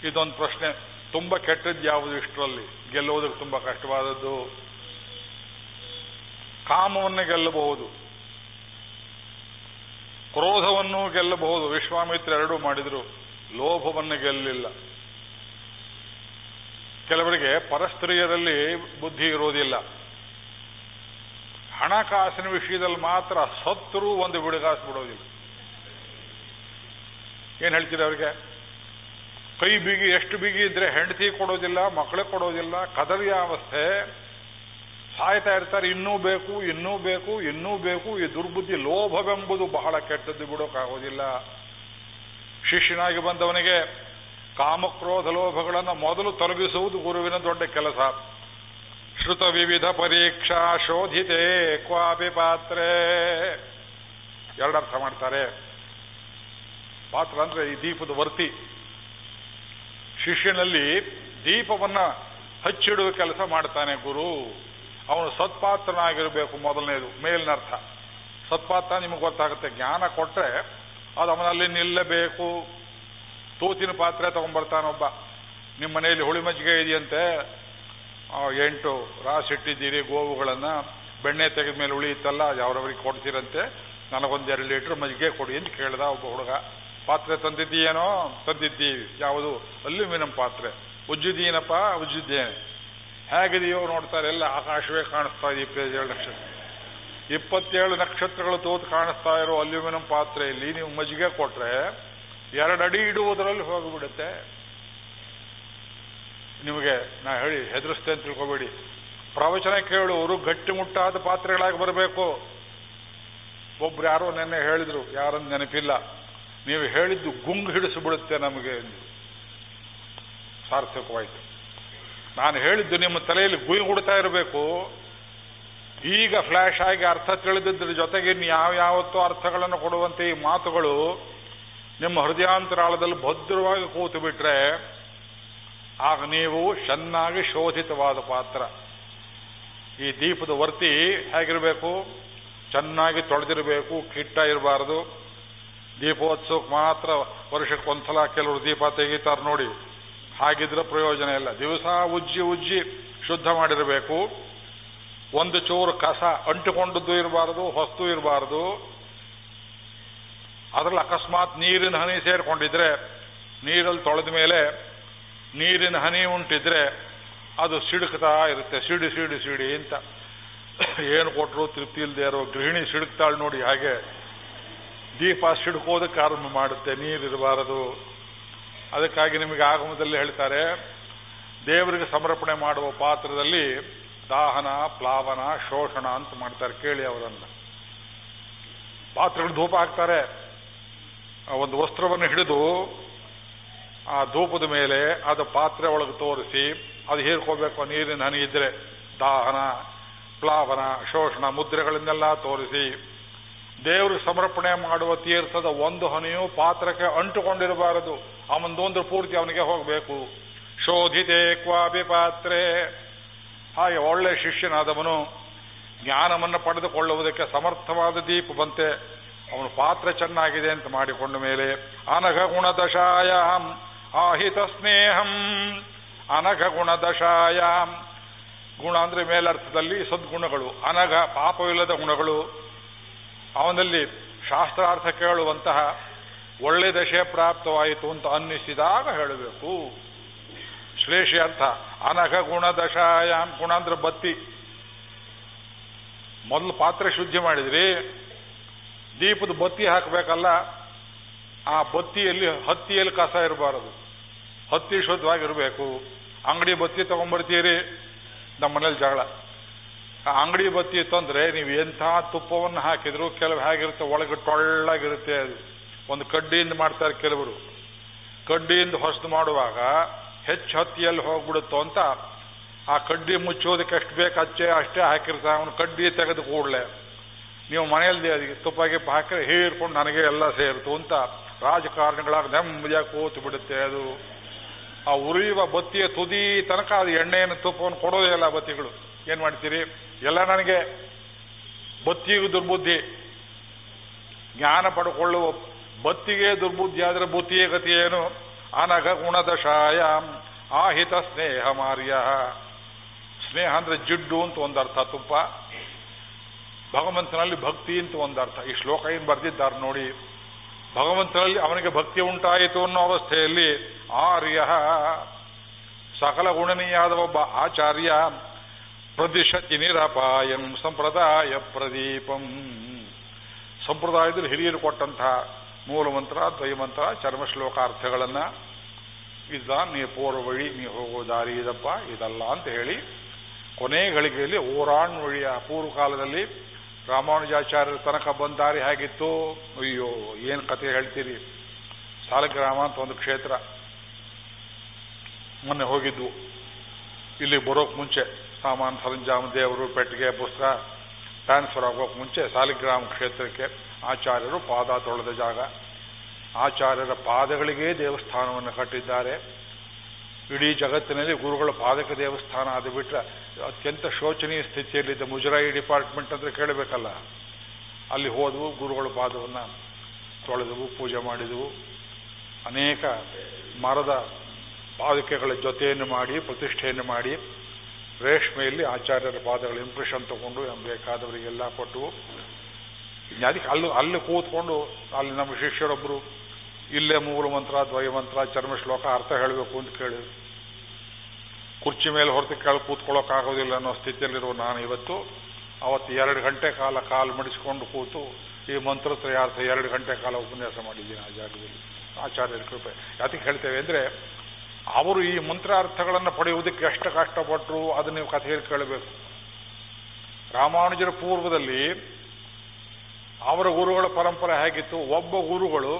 ಇದೊಂದು ಪ್ರಶ್ನೆ. ತುಂಬಾ ಕೆಟ್ಟದ್ದು ಯಾವುದು ಇಷ್ಟರಲ್ಲಿ? ಗೆಲ್ಲುವುದಕ್ಕೆ ತುಂಬಾ ಕಷ್ಟವಾದದ್ದು. ಕಾಮವನ್ನು ಗೆಲ್ಲಬಹುದು. ಕ್ರೋಧವನ್ನು ಗೆಲ್ಲಬಹುದು. ವಿಶ್ವಾಮಿತ್ರ ಎರಡೂ ಮಾಡಿದ್ರು. ಲೋಭವನ್ನು ಗೆಲ್ಲಲಿಲ್ಲ ಕೆಲವರಿಗೆ ಪರಸ್ತ್ರೀಯರಲ್ಲಿ ಬುದ್ಧಿ ಇರೋದಿಲ್ಲ. ಹಣಕಾಸಿನ ವಿಷಯದಲ್ಲಿ ಮಾತ್ರ ಸತ್ತರೂ ಒಂದು ಬಿಡುಗಾಸು ಬಿಡೋದಿಲ್ಲ ಏನ್ ಹೇಳ್ತೀರಿ ಅವ್ರಿಗೆ? ಕೈ ಬಿಗಿ ಎಷ್ಟು ಬಿಗಿ ಇದ್ರೆ ಹೆಂಡತಿ ಕೊಡೋದಿಲ್ಲ ಮಕ್ಕಳೇ ಕೊಡೋದಿಲ್ಲ ಕದರ್ಯಾವಸ್ಥೆ ಸಾಯ್ತಾ ಇರ್ತಾರೆ, ಇನ್ನೂ ಬೇಕು ಇನ್ನೂ ಬೇಕು ಇನ್ನೂ ಬೇಕು. ಈ ದುರ್ಬುದ್ಧಿ ಲೋಭವೆಂಬುದು ಬಹಳ ಕೆಟ್ಟದ್ದು ಬಿಡೋಕ್ಕಾಗೋದಿಲ್ಲ ಶಿಷ್ಯನಾಗಿ ಬಂದವನಿಗೆ ಕಾಮಕ್ರೋಧ ಲೋಭಗಳನ್ನು ಮೊದಲು ತೊಲಗಿಸುವುದು ಗುರುವಿನ ದೊಡ್ಡ ಕೆಲಸ. ವಿವಿಧ ಪರೀಕ್ಷಾ ಶೋಧಿತೆ ಕ್ವಾಪಿ ಪಾತ್ರೆ. ಎರಡರ್ಥ ಮಾಡ್ತಾರೆ. ಪಾತ್ರ ಅಂದ್ರೆ ಈ ದೀಪದ ವರ್ತಿ. ಶಿಷ್ಯನಲ್ಲಿ ದೀಪವನ್ನ ಹಚ್ಚಿಡುವ ಕೆಲಸ ಮಾಡ್ತಾನೆ ಗುರು. ಅವನು ಸತ್ಪಾತ್ರನಾಗಿರಬೇಕು ಮೊದಲನೇದು ಮೇಲಿನರ್ಥ ಸತ್ಪಾತ್ರ ನಿಮಗೆ ಗೊತ್ತಾಗುತ್ತೆ, ಜ್ಞಾನ ಕೊಟ್ಟರೆ ಅದು ಅವನಲ್ಲಿ ನಿಲ್ಲಬೇಕು. ತೂತಿನ ಪಾತ್ರೆ ತಗೊಂಡ್ಬರ್ತಾನೊಬ್ಬ. ನಿಮ್ಮ ಮನೆಯಲ್ಲಿ ಹುಳಿ ಮಜ್ಜಿಗೆ ಇದೆಯಂತೆ ಎಂಟು ರಾಸಿಟ್ಟಿದ್ದೀರಿ ಗೋವುಗಳನ್ನ, ಬೆಣ್ಣೆ ತೆಗೆದ ಮೇಲೆ ಉಳಿಯುತ್ತಲ್ಲ ಯಾವ್ರವ್ರಿಗೆ ಕೊಡ್ತೀರಂತೆ, ನನಗೊಂದು ಎರಡು ಲೀಟ್ರ್ ಮಜ್ಜಿಗೆ ಕೊಡಿ ಅಂತ ಕೇಳ್ದ ಒಬ್ಬ ಹುಡುಗ. ಪಾತ್ರೆ ತಂದಿದ್ದೀಯೇನೋ? ತಂದಿದ್ದೀವಿ. ಯಾವುದು? ಅಲ್ಯೂಮಿನಿಯಂ ಪಾತ್ರೆ. ಉಜ್ಜಿದ್ದೀನಪ್ಪ ಉಜ್ಜಿದ್ದೇನೆ. ಹೇಗಿದೆಯೋ ನೋಡ್ತಾರೆ, ಎಲ್ಲ ಆಕಾಶವೇ ಕಾಣಿಸ್ತಾ ಇದೆ, ಇಪ್ಪತ್ತೇಳು ನಕ್ಷತ್ರ. ಇಪ್ಪತ್ತೇಳು ನಕ್ಷತ್ರಗಳು ತೋತು ಕಾಣಿಸ್ತಾ ಇರೋ ಅಲ್ಯೂಮಿನಿಯಂ ಪಾತ್ರೆಯಲ್ಲಿ ನೀವು ಮಜ್ಜಿಗೆ ಕೊಟ್ರೆ ಎರಡು ಅಡಿ ಇಡುವುದರಲ್ಲಿ ಹೋಗಿಬಿಡುತ್ತೆ. ನಿಮಗೆ ನಾ ಹೇಳಿ ಹೆದರಿಸ್ತೆ ಅಂತ ತಿಳ್ಕೊಬೇಡಿ. ಪ್ರವಚನ ಕೇಳುವವರು ಗಟ್ಟಿಮುಟ್ಟಾದ ಪಾತ್ರೆಗಳಾಗಿ ಬರಬೇಕು. ಒಬ್ರು ಯಾರೋ ನೆನ್ನೆ ಹೇಳಿದ್ರು, ಯಾರನ್ನು ನೆನಪಿಲ್ಲ. ನೀವು ಹೇಳಿದ್ದು ಗುಂಗು ಹಿಡಿಸಿಬಿಡುತ್ತೆ ನಮಗೆ ಎಂದು. ಸಾರ್ಥಕವಾಯಿತು. ನಾನು ಹೇಳಿದ್ದು ನಿಮ್ಮ ತಲೆಯಲ್ಲಿ ಗುಯ್ ಹುಡ್ತಾ ಇರಬೇಕು. ಈಗ ಫ್ಲಾಶ್ ಆಗಿ ಅರ್ಥ ತಿಳಿದಿದ್ದರ ಜೊತೆಗೆ ಇನ್ನು ಯಾವ ಯಾವತ್ತೂ ಅರ್ಥಗಳನ್ನು ಕೊಡುವಂತೆ ಈ ಮಾತುಗಳು ನಿಮ್ಮ ಹೃದಯಾಂತರಾಳದಲ್ಲಿ ಭದ್ರವಾಗಿ ಕೂತು ಬಿಟ್ರೆ ಆಗ ನೀವು ಚೆನ್ನಾಗಿ ಶೋಧಿತವಾದ ಪಾತ್ರ. ಈ ದೀಪದ ವರ್ತಿ ಹೇಗಿರಬೇಕು? ಚೆನ್ನಾಗಿ ತೊಳೆದಿರಬೇಕು, ಕಿಟ್ಟ ಇರಬಾರದು. ದೀಪೋತ್ಸವಕ್ಕೆ ಮಾತ್ರ ವರ್ಷಕ್ಕೆ ಒಂದ್ಸಲ ಕೆಲವರು ದೀಪ ತೆಗಿತಾರೆ ನೋಡಿ. ಹಾಗಿದ್ರೆ ಪ್ರಯೋಜನ ಇಲ್ಲ. ದಿವಸ ಉಜ್ಜಿ ಉಜ್ಜಿ ಶುದ್ಧ ಮಾಡಿರಬೇಕು. ಒಂದು ಚೂರು ಕಸ ಅಂಟಿಕೊಂಡದ್ದು ಇರಬಾರದು, ಹೊಸ್ತು ಇರಬಾರದು. ಅದರಲ್ಲಿ ಅಕಸ್ಮಾತ್ ನೀರಿನ ಹನಿ ಸೇರಿಕೊಂಡಿದ್ರೆ ನೀರಲ್ಲಿ ತೊಳೆದ ಮೇಲೆ ನೀರಿನ ಹನಿ ಉಂಟಿದ್ರೆ ಅದು ಸಿಡುಕ್ತಾ ಇರುತ್ತೆ. ಸಿಡಿ ಸಿಡಿ ಸಿಡಿ ಅಂತ. ಏನು ಕೊಟ್ಟರು ತೃಪ್ತಿ ಇಲ್ಲದೆ ಇರೋ ಗೃಹಿಣಿ ಸಿಡುಕ್ತಾಳು ನೋಡಿ ಹಾಗೆ ದೀಪ ಸಿಡುಕೋದಕ್ಕೆ ಆರಂಭ ಮಾಡುತ್ತೆ. ನೀರಿರಬಾರದು ಅದಕ್ಕಾಗಿ ನಿಮಗೆ ಆಗಮದಲ್ಲಿ ಹೇಳ್ತಾರೆ, ದೇವರಿಗೆ ಸಮರ್ಪಣೆ ಮಾಡುವ ಪಾತ್ರದಲ್ಲಿ ದಾಹನ, ಪ್ಲಾವನ, ಶೋಷಣ ಅಂತ ಮಾಡ್ತಾರೆ. ಕೇಳಿ ಅವರನ್ನು. ಪಾತ್ರಗಳು ಧೂಪ ಹಾಕ್ತಾರೆ. ಒಂದು ವಸ್ತ್ರವನ್ನು ಹಿಡಿದು ಆ ಧೂಪದ ಮೇಲೆ ಅದು ಪಾತ್ರೆ ಒಳಗೆ ತೋರಿಸಿ, ಅದು ಹೀರ್ಕೋಬೇಕು ನೀರಿನ ಹನಿ ಇದ್ರೆ ದಾಹನ, ಪ್ಲಾವನ, ಶೋಷಣ, ಮುದ್ರೆಗಳನ್ನೆಲ್ಲ ತೋರಿಸಿ, ದೇವರು ಸಮರ್ಪಣೆ ಮಾಡುವ ತೀರ್ಥದ ಒಂದು ಹನಿಯು ಪಾತ್ರಕ್ಕೆ ಅಂಟುಕೊಂಡಿರಬಾರದು. ಅವನದೊಂದು ಪೂರ್ತಿ ಅವನಿಗೆ ಹೋಗಬೇಕು. ಶೋಧಿತೆ ಕ್ವಾಪಿ ಪಾತ್ರೆ. ಹಾಗೆ ಒಳ್ಳೆ ಶಿಷ್ಯನಾದವನು ಜ್ಞಾನವನ್ನು ಪಡೆದುಕೊಳ್ಳುವುದಕ್ಕೆ ಸಮರ್ಥವಾದ ದೀಪ ಬಂತೆ. ಅವನು ಪಾತ್ರ ಚೆನ್ನಾಗಿದೆ ಅಂತ ಮಾಡಿಕೊಂಡ ಮೇಲೆ ಅನಘ ಗುಣದಶಾಯಾಮ್ ಆಹಿತ ಸ್ನೇಹಂ ಅನಘ ಗುಣದಶಾಯಾಂ. ಗುಣ ಅಂದ್ರೆ ಮೇಲರ್ಥದಲ್ಲಿ ಸದ್ಗುಣಗಳು, ಅನಘ ಪಾಪವಿಲ್ಲದ ಗುಣಗಳು. ಅವನಲ್ಲಿ ಶಾಸ್ತ್ರಾರ್ಥ ಕೇಳುವಂತಹ ಒಳ್ಳೆ ದಶೆ ಪ್ರಾಪ್ತವಾಯಿತು ಅಂತ ಅನ್ನಿಸಿದಾಗ ಹೇಳಬೇಕು. ಶ್ಲೇಷಿ ಅರ್ಥ, ಅನಘ ಗುಣ ದಶಾಯಾಮ್ ಗುಣ ಅಂದ್ರೆ ಬತ್ತಿ. ಮೊದಲು ಪಾತ್ರೆ ಶುದ್ಧಿ ಮಾಡಿದ್ರಿ, ದೀಪದ ಬತ್ತಿ ಹಾಕಬೇಕಲ್ಲ ಆ ಬತ್ತಿಯಲ್ಲಿ ಹತ್ತಿಯಲ್ಲಿ ಕಸ ಇರಬಾರದು. ಹತ್ತಿ ಶುದ್ಧವಾಗಿರಬೇಕು. ಅಂಗಡಿ ಬತ್ತಿ ತಗೊಂಡ್ಬರ್ತೀರಿ ನಮ್ಮ ಮನೇಲಿ ಜಗಳ. ಅಂಗಡಿ ಬತ್ತಿ ತಂದ್ರೆ ನೀವು ಎಂಥ ತುಪ್ಪವನ್ನು ಹಾಕಿದ್ರು ಕೆಲವು ಹೇಗಿರುತ್ತೆ, ಒಳಗೆ ಟೊಳ್ಳಾಗಿರುತ್ತೆ ಅದು. ಒಂದು ಕಡ್ಡಿಯಿಂದ ಮಾಡ್ತಾರೆ ಕೆಲವರು. ಕಡ್ಡಿಯಿಂದ ಹೊಸದು ಮಾಡುವಾಗ ಹೆಚ್ಚು ಹತ್ತಿಯಲ್ಲಿ ಹೋಗ್ಬಿಡುತ್ತೋ ಅಂತ ಆ ಕಡ್ಡಿ ಮುಚ್ಚೋದಕ್ಕೆ ಎಷ್ಟು ಬೇಕು ಅಚ್ಚೆ ಅಷ್ಟೇ ಹಾಕಿರ್ತಾರೆ. ಅವನು ಕಡ್ಡಿ ತೆಗೆದು ಕೂಡಲೇ. ನೀವು ಮನೆಯಲ್ಲಿ ಅದಕ್ಕೆ ತುಪ್ಪ, ಗಿಪ್ಪ ಹಾಕಿದ್ರೆ ಹೀರ್ಕೊಂಡು ನನಗೆ ಎಲ್ಲ ಸೇರಿತು ಅಂತ ರಾಜಕಾರಣಿಗಳಾಗ ನೆಮ್ಮದಿಯಾಗಿ ಕೂತು ಬಿಡುತ್ತೆ ಅದು. ಆ ಉರಿಯುವ ಬತ್ತಿಯ ತುದಿ ತನಕ ಅದು ಎಣ್ಣೆಯನ್ನು ತುಪ್ಪವನ್ನು ಕೊಡೋದೇ ಇಲ್ಲ ಬತ್ತಿಗಳು. ಏನ್ ಮಾಡ್ತೀರಿ? ಎಲ್ಲ ನನಗೆ ಬತ್ತಿಗೂ ದುರ್ಬುದ್ಧಿ. ಜ್ಞಾನ ಪಡ್ಕೊಳ್ಳುವ ಬತ್ತಿಗೆ ದುರ್ಬುದ್ಧಿ ಆದ್ರೆ ಬುತ್ತಿಯ ಗತಿ ಏನು? ಅನಘ ಗುಣದಶಾಯ ಆಹಿತ ಸ್ನೇಹ ಮಾರ್ಯ. ಸ್ನೇಹ ಅಂದ್ರೆ ಜಿಡ್ಡು ಅಂತ ಒಂದರ್ಥ ತುಪ್ಪ. ಭಗವಂತನಲ್ಲಿ ಭಕ್ತಿ ಅಂತ ಒಂದರ್ಥ ಈ ಶ್ಲೋಕ ಏನು ಬರೆದಿದ್ದಾರೆ ನೋಡಿ. ಭಗವಂತನಲ್ಲಿ ಅವನಿಗೆ ಭಕ್ತಿ ಉಂಟಾಯಿತು ಅನ್ನೋ ಅವಸ್ಥೆಯಲ್ಲಿ ಆರ್ಯ ಸಕಲ ಗುಣನೀಯಾದ ಒಬ್ಬ ಆಚಾರ್ಯ ಪ್ರದಿಶತಿ ನಿರಪಾಯಂ ಸಂಪ್ರದಾಯ ಪ್ರದೀಪಂ. ಸಂಪ್ರದಾಯದಲ್ಲಿ ಹಿರಿಯರು ಕೊಟ್ಟಂತಹ ಮೂಲ ಮಂತ್ರ ದ್ವೈಮಂತ್ರ ಚರ್ಮ ಶ್ಲೋಕಾರ್ಥಗಳನ್ನ ಇದ ನೀ ಪೂರ್ವ ವഴി ನೀ ಹೋಗೋ ದಾರಿ ಇದಪ್ಪ, ಇದಲ್ಲ ಅಂತ ಹೇಳಿ ಕೊನೆ ಗಳಿಗೆಯಲ್ಲಿ ಓರಾಣ್ ವழிಯ ಪೂರ್ವ ಕಾಲದಲ್ಲಿ ರಾಮಾನುಜಾಚಾರ್ಯರ ತನಕ ಬಂದ ದಾರಿ ಹೇಗಿತ್ತು? ಅಯ್ಯೋ, ಏನು ಕತೆ ಹೇಳ್ತೀರಿ? ಸಾಲಗ್ರಾಮ ಅಂತ ಒಂದು ಕ್ಷೇತ್ರ. ಮೊನ್ನೆ ಹೋಗಿದ್ವು. ಇಲ್ಲಿ ಬರೋಕ್ ಮುಂಚೆ ಸಾಮಾನು ಸರಂಜಾಮ ದೇವರು ಪೆಟ್ಟಿಗೆ ಪುಸ್ತಕ ಟ್ರಾನ್ಸ್ಫರ್ ಆಗೋಕ್ ಮುಂಚೆ ಸಾಲಿಗ್ರಾಮ ಕ್ಷೇತ್ರಕ್ಕೆ ಆಚಾರ್ಯರು ಪಾದ ತೊಳೆದ ಜಾಗ. ಆಚಾರ್ಯರ ಪಾದಗಳಿಗೆ ದೇವಸ್ಥಾನವನ್ನು ಕಟ್ಟಿದ್ದಾರೆ. ಇಡೀ ಜಗತ್ತಿನಲ್ಲಿ ಗುರುಗಳ ಪಾದಕ ದೇವಸ್ಥಾನ ಅದು ಬಿಟ್ಟರೆ ಅತ್ಯಂತ ಶೋಚನೀಯ ಸ್ಥಿತಿಯಲ್ಲಿದ್ದ ಮುಜರಾಯಿ ಡಿಪಾರ್ಟ್ಮೆಂಟ್ ಅಂದರೆ ಕೇಳಬೇಕಲ್ಲ. ಅಲ್ಲಿ ಹೋದವು, ಗುರುಗಳ ಪಾದವನ್ನು ತೊಳೆದವು, ಪೂಜೆ ಮಾಡಿದವು. ಅನೇಕ ಮರದ ಪಾದಕೆಗಳ ಜೊತೆಯನ್ನು ಮಾಡಿ, ಪ್ರತಿಷ್ಠೆಯನ್ನು ಮಾಡಿ, ರೇಷ್ಮೆಯಲ್ಲಿ ಆಚಾರ್ಯರ ಪಾದಗಳ ಇಂಪ್ರೆಷನ್ ತಗೊಂಡು ಬೇಕಾದವರಿಗೆಲ್ಲ ಕೊಟ್ಟು ಅದಕ್ಕೆ ಅಲ್ಲಿ ಅಲ್ಲಿ ಕೂತ್ಕೊಂಡು ಅಲ್ಲಿ ನಮ್ಮ ಶಿಷ್ಯರೊಬ್ಬರು ಇಲ್ಲೇ ಮೂಲ ಮಂತ್ರ, ದ್ವಯ ಮಂತ್ರ, ಚರ್ಮ ಶ್ಲೋಕ ಅರ್ಥ ಹೇಳಬೇಕು ಅಂತ ಕೇಳಿದ್ರು. ಕುರ್ಚಿ ಮೇಲೆ ಹೊರತು ಕೆಳಗೆ ಕೂತ್ಕೊಳ್ಳೋಕ್ಕಾಗೋದಿಲ್ಲ ಅನ್ನೋ ಸ್ಥಿತಿಯಲ್ಲಿರುವ ನಾನು ಇವತ್ತು, ಅವತ್ತು ಎರಡು ಗಂಟೆ ಕಾಲ ಕಾಲು ಮಡಿಸ್ಕೊಂಡು ಕೂತು ಈ ಮಂತ್ರತ್ರಯಾರ್ಥ ಎರಡು ಗಂಟೆ ಕಾಲ ಉಪನ್ಯಾಸ ಮಾಡಿದ್ದೀನಿ ಆ ಜಾಗದಲ್ಲಿ. ಆಚಾರ್ಯರ ಕೃಪೆ. ಅದಕ್ಕೆ ಹೇಳ್ತೇವೆ ಅಂದರೆ, ಅವರು ಈ ಮಂತ್ರಾರ್ಥಗಳನ್ನು ಪಡೆಯುವುದಕ್ಕೆ ಎಷ್ಟು ಕಷ್ಟಪಟ್ಟರು ಅದು ನೀವು ಕಥೆಯಲ್ಲಿ ಕೇಳಬೇಕು. ರಾಮಾನುಜರ ಪೂರ್ವದಲ್ಲಿ ಅವರ ಗುರುಗಳ ಪರಂಪರೆ ಹೇಗಿತ್ತು? ಒಬ್ಬ ಗುರುಗಳು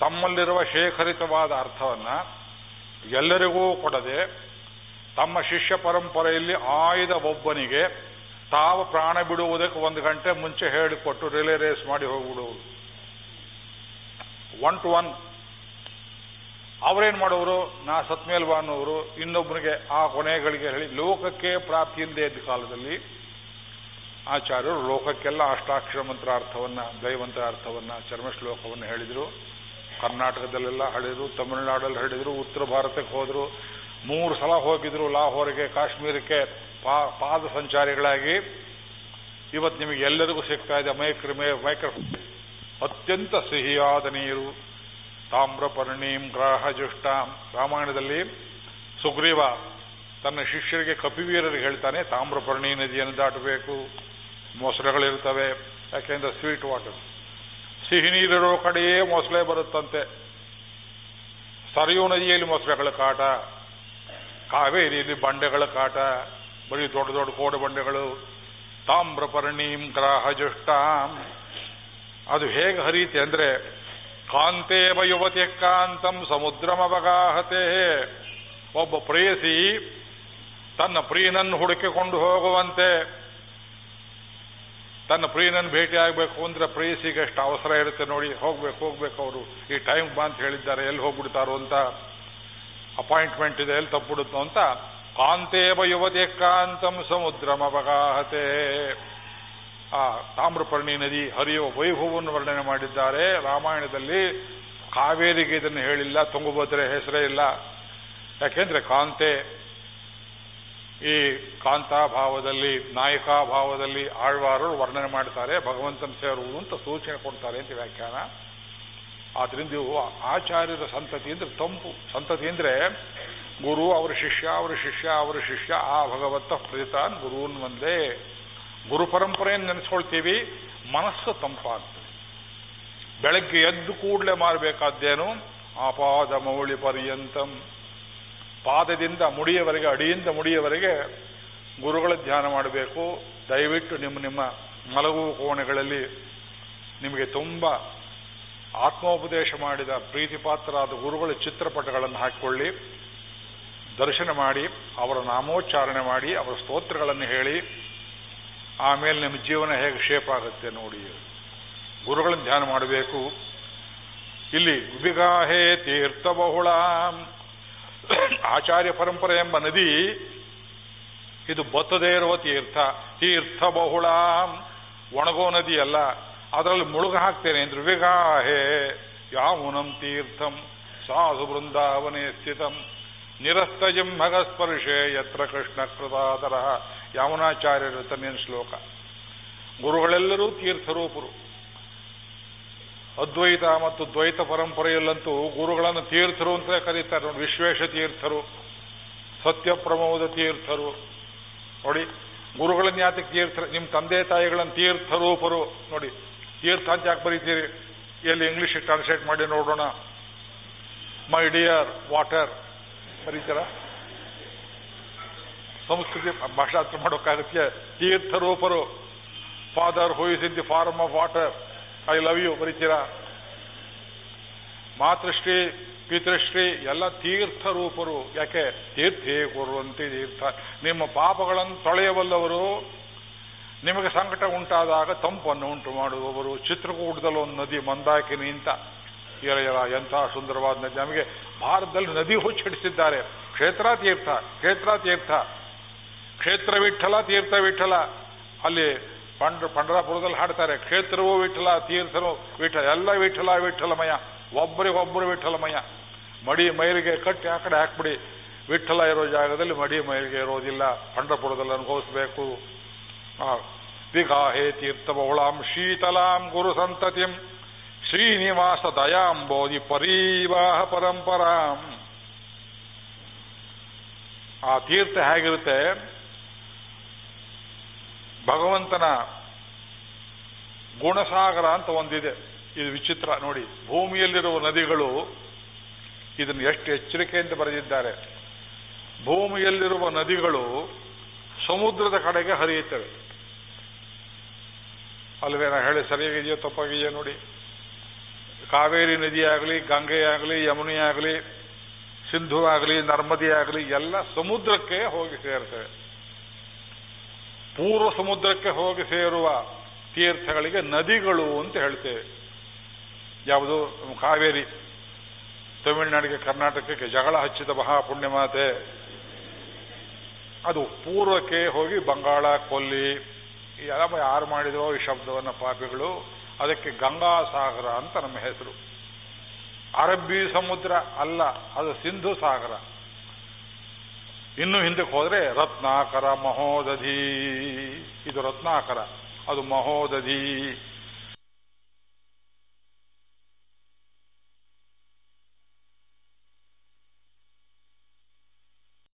ತಮ್ಮಲ್ಲಿರುವ ಶೇಖರಿತವಾದ ಅರ್ಥವನ್ನು ಎಲ್ಲರಿಗೂ ಕೊಡದೆ ತಮ್ಮ ಶಿಷ್ಯ ಪರಂಪರೆಯಲ್ಲಿ ಆಯ್ದ ಒಬ್ಬನಿಗೆ ತಾವು ಪ್ರಾಣ ಬಿಡುವುದಕ್ಕೆ ಒಂದು ಗಂಟೆ ಮುಂಚೆ ಹೇಳಿಕೊಟ್ಟು ರಿಲೇ ರೇಸ್ ಮಾಡಿ ಹೋಗ್ಬಿಡುವುದು ಒನ್ ಟು ಒನ್ ಅವರೇನ್ ಮಾಡೋರು? ನಾ ಸತ್ಮೇಲ್ವಾ ಅನ್ನೋರು. ಇನ್ನೊಬ್ಬನಿಗೆ ಆ ಕೊನೆಗಳಿಗೆ ಹೇಳಿ ಲೋಕಕ್ಕೆ ಪ್ರಾಪ್ತಿ ಇಲ್ಲದೆ ಇದ್ದ ಕಾಲದಲ್ಲಿ ಆಚಾರ್ಯರು ಲೋಕಕ್ಕೆಲ್ಲ ಅಷ್ಟಾಕ್ಷರ ಮಂತ್ರ ಅರ್ಥವನ್ನ ದೈವಂತ್ರ ಅರ್ಥವನ್ನ ಚರ್ಮ ಶ್ಲೋಕವನ್ನು ಹೇಳಿದ್ರು. ಕರ್ನಾಟಕದಲ್ಲೆಲ್ಲ ಹೇಳಿದರು ತಮಿಳುನಾಡಲ್ಲಿ ಹೇಳಿದರು ಉತ್ತರ ಭಾರತಕ್ಕೆ ಹೋದ್ರು. ಮೂರು ಸಲ ಹೋಗಿದ್ರು ಲಾಹೋರಿಗೆ, ಕಾಶ್ಮೀರಕ್ಕೆ ಪಾದ ಸಂಚಾರಿಗಳಾಗಿ. ಇವತ್ತು ನಿಮಗೆ ಎಲ್ಲರಿಗೂ ಸಿಗ್ತಾ ಇದೆ ಮೈಕ್ರ ಮೈಕ್ರೋಫೋನ್ ಮೈಕ್ರ, ಅತ್ಯಂತ ಸಿಹಿಯಾದ ನೀರು. ತಾಮ್ರಪರ್ಣೀಂ, ಗ್ರಾಹಜುಷ್ಟಾಂ. ರಾಮಾಯಣದಲ್ಲಿ ಸುಗ್ರೀವ ತನ್ನ ಶಿಷ್ಯರಿಗೆ ಕಪಿವೀರರಿಗೆ ಹೇಳ್ತಾನೆ, ತಾಮ್ರಪರ್ಣಿ ನದಿಯನ್ನು ದಾಟಬೇಕು. ಮೊಸಳೆಗಳಿರ್ತವೆ ಯಾಕೆಂದ್ರೆ ಸ್ವೀಟ್ ವಾಟರ್ ಸಿಹಿ ನೀರಿರೋ ಕಡೆಯೇ ಮೊಸಳೆ ಬರುತ್ತಂತೆ. ಸರಿಯು ನದಿಯಲ್ಲಿ ಮೊಸಳೆಗಳ ಕಾಟ. ಕಾವೇರಿಯಲ್ಲಿ ಬಂಡೆಗಳ ಕಾಟ, ಬರೀ ದೊಡ್ಡ ದೊಡ್ಡ ಕೋಡು ಬಂಡೆಗಳು, ತಾಮ್ರಪರ್ಣೀಂ ಗ್ರಾಹಜುಷ್ಟಾಂ. ಅದು ಹೇಗೆ ಹರಿಯುತ್ತೆ ಅಂದ್ರೆ, ಕಾಂತೇವ ಯುವತಿ ಕಾಂತಂ ಸಮುದ್ರಮವಗಾಹತೆ. ಒಬ್ಬ ಪ್ರೇಯಸಿ ತನ್ನ ಪ್ರಿಯನನ್ನು ಹುಡುಕಿಕೊಂಡು ಹೋಗುವಂತೆ, ತನ್ನ ಪ್ರಿಯನನ್ನು ಭೇಟಿ ಆಗಬೇಕು ಅಂದ್ರೆ ಪ್ರೇಯಸಿಗೆ ಎಷ್ಟು ಅವಸರ ಇರುತ್ತೆ ನೋಡಿ, ಹೋಗ್ಬೇಕು ಹೋಗ್ಬೇಕು ಅವರು. ಈ ಟೈಮ್ ಬಾ ಅಂತ ಹೇಳಿದ್ದಾರೆ, ಎಲ್ಲಿ ಹೋಗ್ಬಿಡ್ತಾರೋ ಅಂತ. ಅಪಾಯಿಂಟ್ಮೆಂಟ್ ಇದೆ ಎಲ್ಲಿ ತಪ್ಪುಡುತ್ತೋ ಅಂತ ಕಾಂತೇವ ಯುವತಿ ಕಾಂತಂ ಸಮುದ್ರಮವಗಾಹತೆ ಆ ತಾಮ್ರಪರ್ಣಿ ನದಿ ಹರಿಯುವ ವೈಭವವನ್ನು ವರ್ಣನೆ ಮಾಡಿದ್ದಾರೆ. ರಾಮಾಯಣದಲ್ಲಿ ಕಾವೇರಿಗೆ ಇದನ್ನು ಹೇಳಿಲ್ಲ, ತುಂಗಭದ್ರೆ ಹೆಸರೇ ಇಲ್ಲ. ಯಾಕೆಂದ್ರೆ ಕಾಂತೆ ಈ ಕಾಂತಾ ಭಾವದಲ್ಲಿ ಆಳ್ವಾರರು ವರ್ಣನೆ ಮಾಡ್ತಾರೆ, ಭಗವಂತನ ಸೇರುವುದು ಅಂತ ಸೂಚನೆ ಕೊಡ್ತಾರೆ ಅಂತ ವ್ಯಾಖ್ಯಾನ. ಆದ್ರಿಂದ ಇವು ಆಚಾರ್ಯರ ಸಂತತಿ ಅಂದ್ರೆ ತಂಪು. ಸಂತತಿ ಅಂದ್ರೆ ಗುರು ಅವರ ಶಿಷ್ಯ ಅವರ ಶಿಷ್ಯ ಅವರ ಶಿಷ್ಯ, ಆ ಭಗವಂತ ಪ್ರೀತಾನ್ ಗುರುನ್ ಒಂದೇ. ಗುರು ಪರಂಪರೆಯನ್ನು ನೆನೆಸ್ಕೊಳ್ತೀವಿ, ಮನಸ್ಸು ತಂಪಾಗ್ತದೆ ಬೆಳಗ್ಗೆ ಎದ್ದು ಕೂಡಲೇ ಮಾಡಬೇಕಾದ್ದೇನು ಆಪಾದ ಮೌಳಿ ಪರ್ಯಂತಂ. ಪಾದದಿಂದ ಮುಡಿಯವರೆಗೆ, ಅಡಿಯಿಂದ ಮುಡಿಯವರೆಗೆ ಗುರುಗಳ ಧ್ಯಾನ ಮಾಡಬೇಕು. ದಯವಿಟ್ಟು ನಿಮ್ಮ ನಿಮ್ಮ ಮಲಗುವ ಕೋಣೆಗಳಲ್ಲಿ ನಿಮಗೆ ತುಂಬ ಆತ್ಮೋಪದೇಶ ಮಾಡಿದ ಪ್ರೀತಿಪಾತ್ರರಾದ ಗುರುಗಳ ಚಿತ್ರಪಟಗಳನ್ನು ಹಾಕಿಕೊಳ್ಳಿ, ದರ್ಶನ ಮಾಡಿ, ಅವರ ನಾಮೋಚ್ಚಾರಣೆ ಮಾಡಿ, ಅವರ ಸ್ತೋತ್ರಗಳನ್ನು ಹೇಳಿ ಆಮೇಲೆ ನಿಮ್ಮ ಜೀವನ ಹೇಗೆ ಶೇಪ್ ಆಗುತ್ತೆ ನೋಡಿ. ಗುರುಗಳನ್ನು ಧ್ಯಾನ ಮಾಡಬೇಕು. ಇಲ್ಲಿ ವಿಗಾಹೇ ತೀರ್ಥ ಬಹುಳ ಆಚಾರ್ಯ ಪರಂಪರೆ ಎಂಬ ನದಿ, ಇದು ಬತ್ತದೇ ಇರುವ ತೀರ್ಥ ತೀರ್ಥ ಬಹುಳ ಒಣಗೋ ನದಿ ಅಲ್ಲ ಅದರಲ್ಲಿ ಮುಳುಗ ಹಾಕ್ತೇನೆ ದೃವಿಗಾಹೇ ಯಾಮುನಂ ತೀರ್ಥಂ? ಸಾಧು ಬೃಂದಾವನೆ ಸ್ಥಿತಂ. ನಿರಸ್ತಜಂ ಯತ್ರ ಕೃಷ್ಣ ಕೃತಾದರ ಯಾವನಾಚಾರ್ಯರ ತನ್ನೇನು ಶ್ಲೋಕ. ಗುರುಗಳೆಲ್ಲರೂ ತೀರ್ಥರೂಪರು. ಅದ್ವೈತ ಮತ್ತು ದ್ವೈತ ಪರಂಪರೆಯಲ್ಲಂತೂ ಗುರುಗಳನ್ನು ತೀರ್ಥರು ಅಂತ ಕರೀತಾರೆ ನೋಡಿ, ವಿಶ್ವೇಶ ತೀರ್ಥರು, ಸತ್ಯಪ್ರಮೋದ ತೀರ್ಥರು. ನೋಡಿ ಗುರುಗಳನ್ನ ಯಾತಕ್ಕೆ ತೀರ್ಥ, ನಿಮ್ಮ ತಂದೆ ತಾಯಿಗಳನ್ನು ತೀರ್ಥರೂಪರು. ನೋಡಿ ತೀರ್ಥ ಅಂತ ಯಾಕೆ ಬರೀತೀರಿ? ಎಲ್ಲಿ ಇಂಗ್ಲಿಷ್ ಟ್ರಾನ್ಸ್ಲೇಟ್ ಮಾಡಿ ನೋಡೋಣ. ಮೈ ಡಿಯರ್ ವಾಟರ್ ಬರೀತೀರ? ಸಂಸ್ಕೃತಿ, ಭಾಷಾಂತರ ಮಾಡೋಕ್ಕಾಗತ್ತೆ ತೀರ್ಥರೂಪರು. Father is in the form of water I love you ಬರೀತೀರಾ? ಮಾತೃಶ್ರೀ, ಪಿತೃಶ್ರೀ, ಎಲ್ಲ ತೀರ್ಥ ರೂಪರು ಯಾಕೆ? ತೀರ್ಥೇ ಕೊರುವಂತೆ ತೀರ್ಥ. ನಿಮ್ಮ ಪಾಪಗಳನ್ನು ತೊಳೆಯಬಲ್ಲವರು ನಿಮಗೆ ಸಂಕಟ ಉಂಟಾದಾಗ ತಂಪನ್ನು ಉಂಟು ಮಾಡುವವರು ಚಿತ್ರಕೂಟದಲ್ಲಿ ಒಂದು ನದಿ ಮಂದಾಕಿನಿ ಅಂತ. ಎರ ಎಂಥ ಸುಂದರವಾದ ನದಿ. ನಮಗೆ ಭಾರತದಲ್ಲಿ ನದಿ ಹುಚ್ಚಿಡಿಸಿದ್ದಾರೆ. ಕ್ಷೇತ್ರ ತೀರ್ಥ ಕ್ಷೇತ್ರ ತೀರ್ಥ. ಕ್ಷೇತ್ರ ವಿಠಲ, ತೀರ್ಥ ವಿಠಲ. ಅಲ್ಲಿ ಪಂಡ್ರ ಪಂಡರಾಪುರದಲ್ಲಿ ಹಾಡ್ತಾರೆ, ಕ್ಷೇತ್ರವೂ ವಿಠಲ ತೀರ್ಥನು ವಿಠಲ. ಎಲ್ಲ ವಿಠಲ, ವಿಠಲಮಯ. ಒಬ್ಬರಿಗೊಬ್ಬರು ವಿಠಲಮಯ. ಮಡಿ ಮೈಲಿಗೆ ಕಟ್ಟಿ ಆ ಕಡೆ ಹಾಕ್ಬಿಡಿ. ವಿಠಲ ಇರೋ ಜಾಗದಲ್ಲಿ ಮಡಿ ಮೈಲಿಗೆ ಇರೋದಿಲ್ಲ. ಪಂಡ್ರಪುರದಲ್ಲಿ ಅನುಭವಿಸಬೇಕು. ವಿಗಾಹೇ ತೀರ್ಥ ಬಹುಳಾಂ ಶೀತಲಾಂ ಗುರು ಸಂತತಿಂ ಶ್ರೀನಿವಾಸ ದಯಾಂಬೋಧಿ ಪರೀವಾಹ ಪರಂಪರಾಂ ಆ ತೀರ್ಥ ಹೇಗಿರುತ್ತೆ? ಭಗವಂತನ ಗುಣಸಾಗರ ಅಂತ ಒಂದಿದೆ. ಇದು ವಿಚಿತ್ರ, ನೋಡಿ. ಭೂಮಿಯಲ್ಲಿರುವ ನದಿಗಳು ಇದನ್ನು ಎಷ್ಟು ಎಚ್ಚರಿಕೆಯಿಂದ ಬರೆದಿದ್ದಾರೆ. ಭೂಮಿಯಲ್ಲಿರುವ ನದಿಗಳು ಸಮುದ್ರದ ಕಡೆಗೆ ಹರಿಯುತ್ತವೆ. ಅಲ್ವೇ ಹೇಳಿ ಸರಿಯಾಗಿದೆಯೋ ತಪ್ಪಾಗಿದೆಯೋ ನೋಡಿ. ಕಾವೇರಿ ನದಿಯಾಗಲಿ ಗಂಗೆ ಆಗಲಿ, ಯಮುನೆ ಆಗಲಿ, ಸಿಂಧು ಆಗಲಿ, ನರ್ಮದಿ ಆಗಲಿ, ಎಲ್ಲ ಸಮುದ್ರಕ್ಕೆ ಹೋಗಿ ಸೇರ್ತವೆ. ಪೂರ್ವ ಸಮುದ್ರಕ್ಕೆ ಹೋಗಿ ಸೇರುವ ತೀರ್ಥಗಳಿಗೆ ನದಿಗಳು ಅಂತ ಹೇಳ್ತೇವೆ. ಯಾವುದು? ಕಾವೇರಿ. ತಮಿಳುನಾಡಿಗೆ, ಕರ್ನಾಟಕಕ್ಕೆ ಜಗಳ ಹಚ್ಚಿದ ಮಹಾಪುಣ್ಯಮಾತೆ. ಅದು ಪೂರ್ವಕ್ಕೆ ಹೋಗಿ ಬಂಗಾಳ, ಕೊಲ್ಲಿ ಎಲ್ಲ ಯಾರು ಮಾಡಿದರೋ ಈ ಶಬ್ದವನ್ನು ಪಾಪಿಗಳು, ಅದಕ್ಕೆ ಗಂಗಾ ಸಾಗರ ಅಂತ ನಮ್ಮ ಹೆಸರು. ಅರಬ್ಬಿ ಸಮುದ್ರ ಅಲ್ಲ, ಅದು ಸಿಂಧು ಸಾಗರ. ಇನ್ನು ಹಿಂದಕ್ಕೆ ಹೋದರೆ ರತ್ನಾಕರ ಮಹೋದಧಿ. ಇದು ರತ್ನಾಕರ, ಅದು ಮಹೋದಧಿ.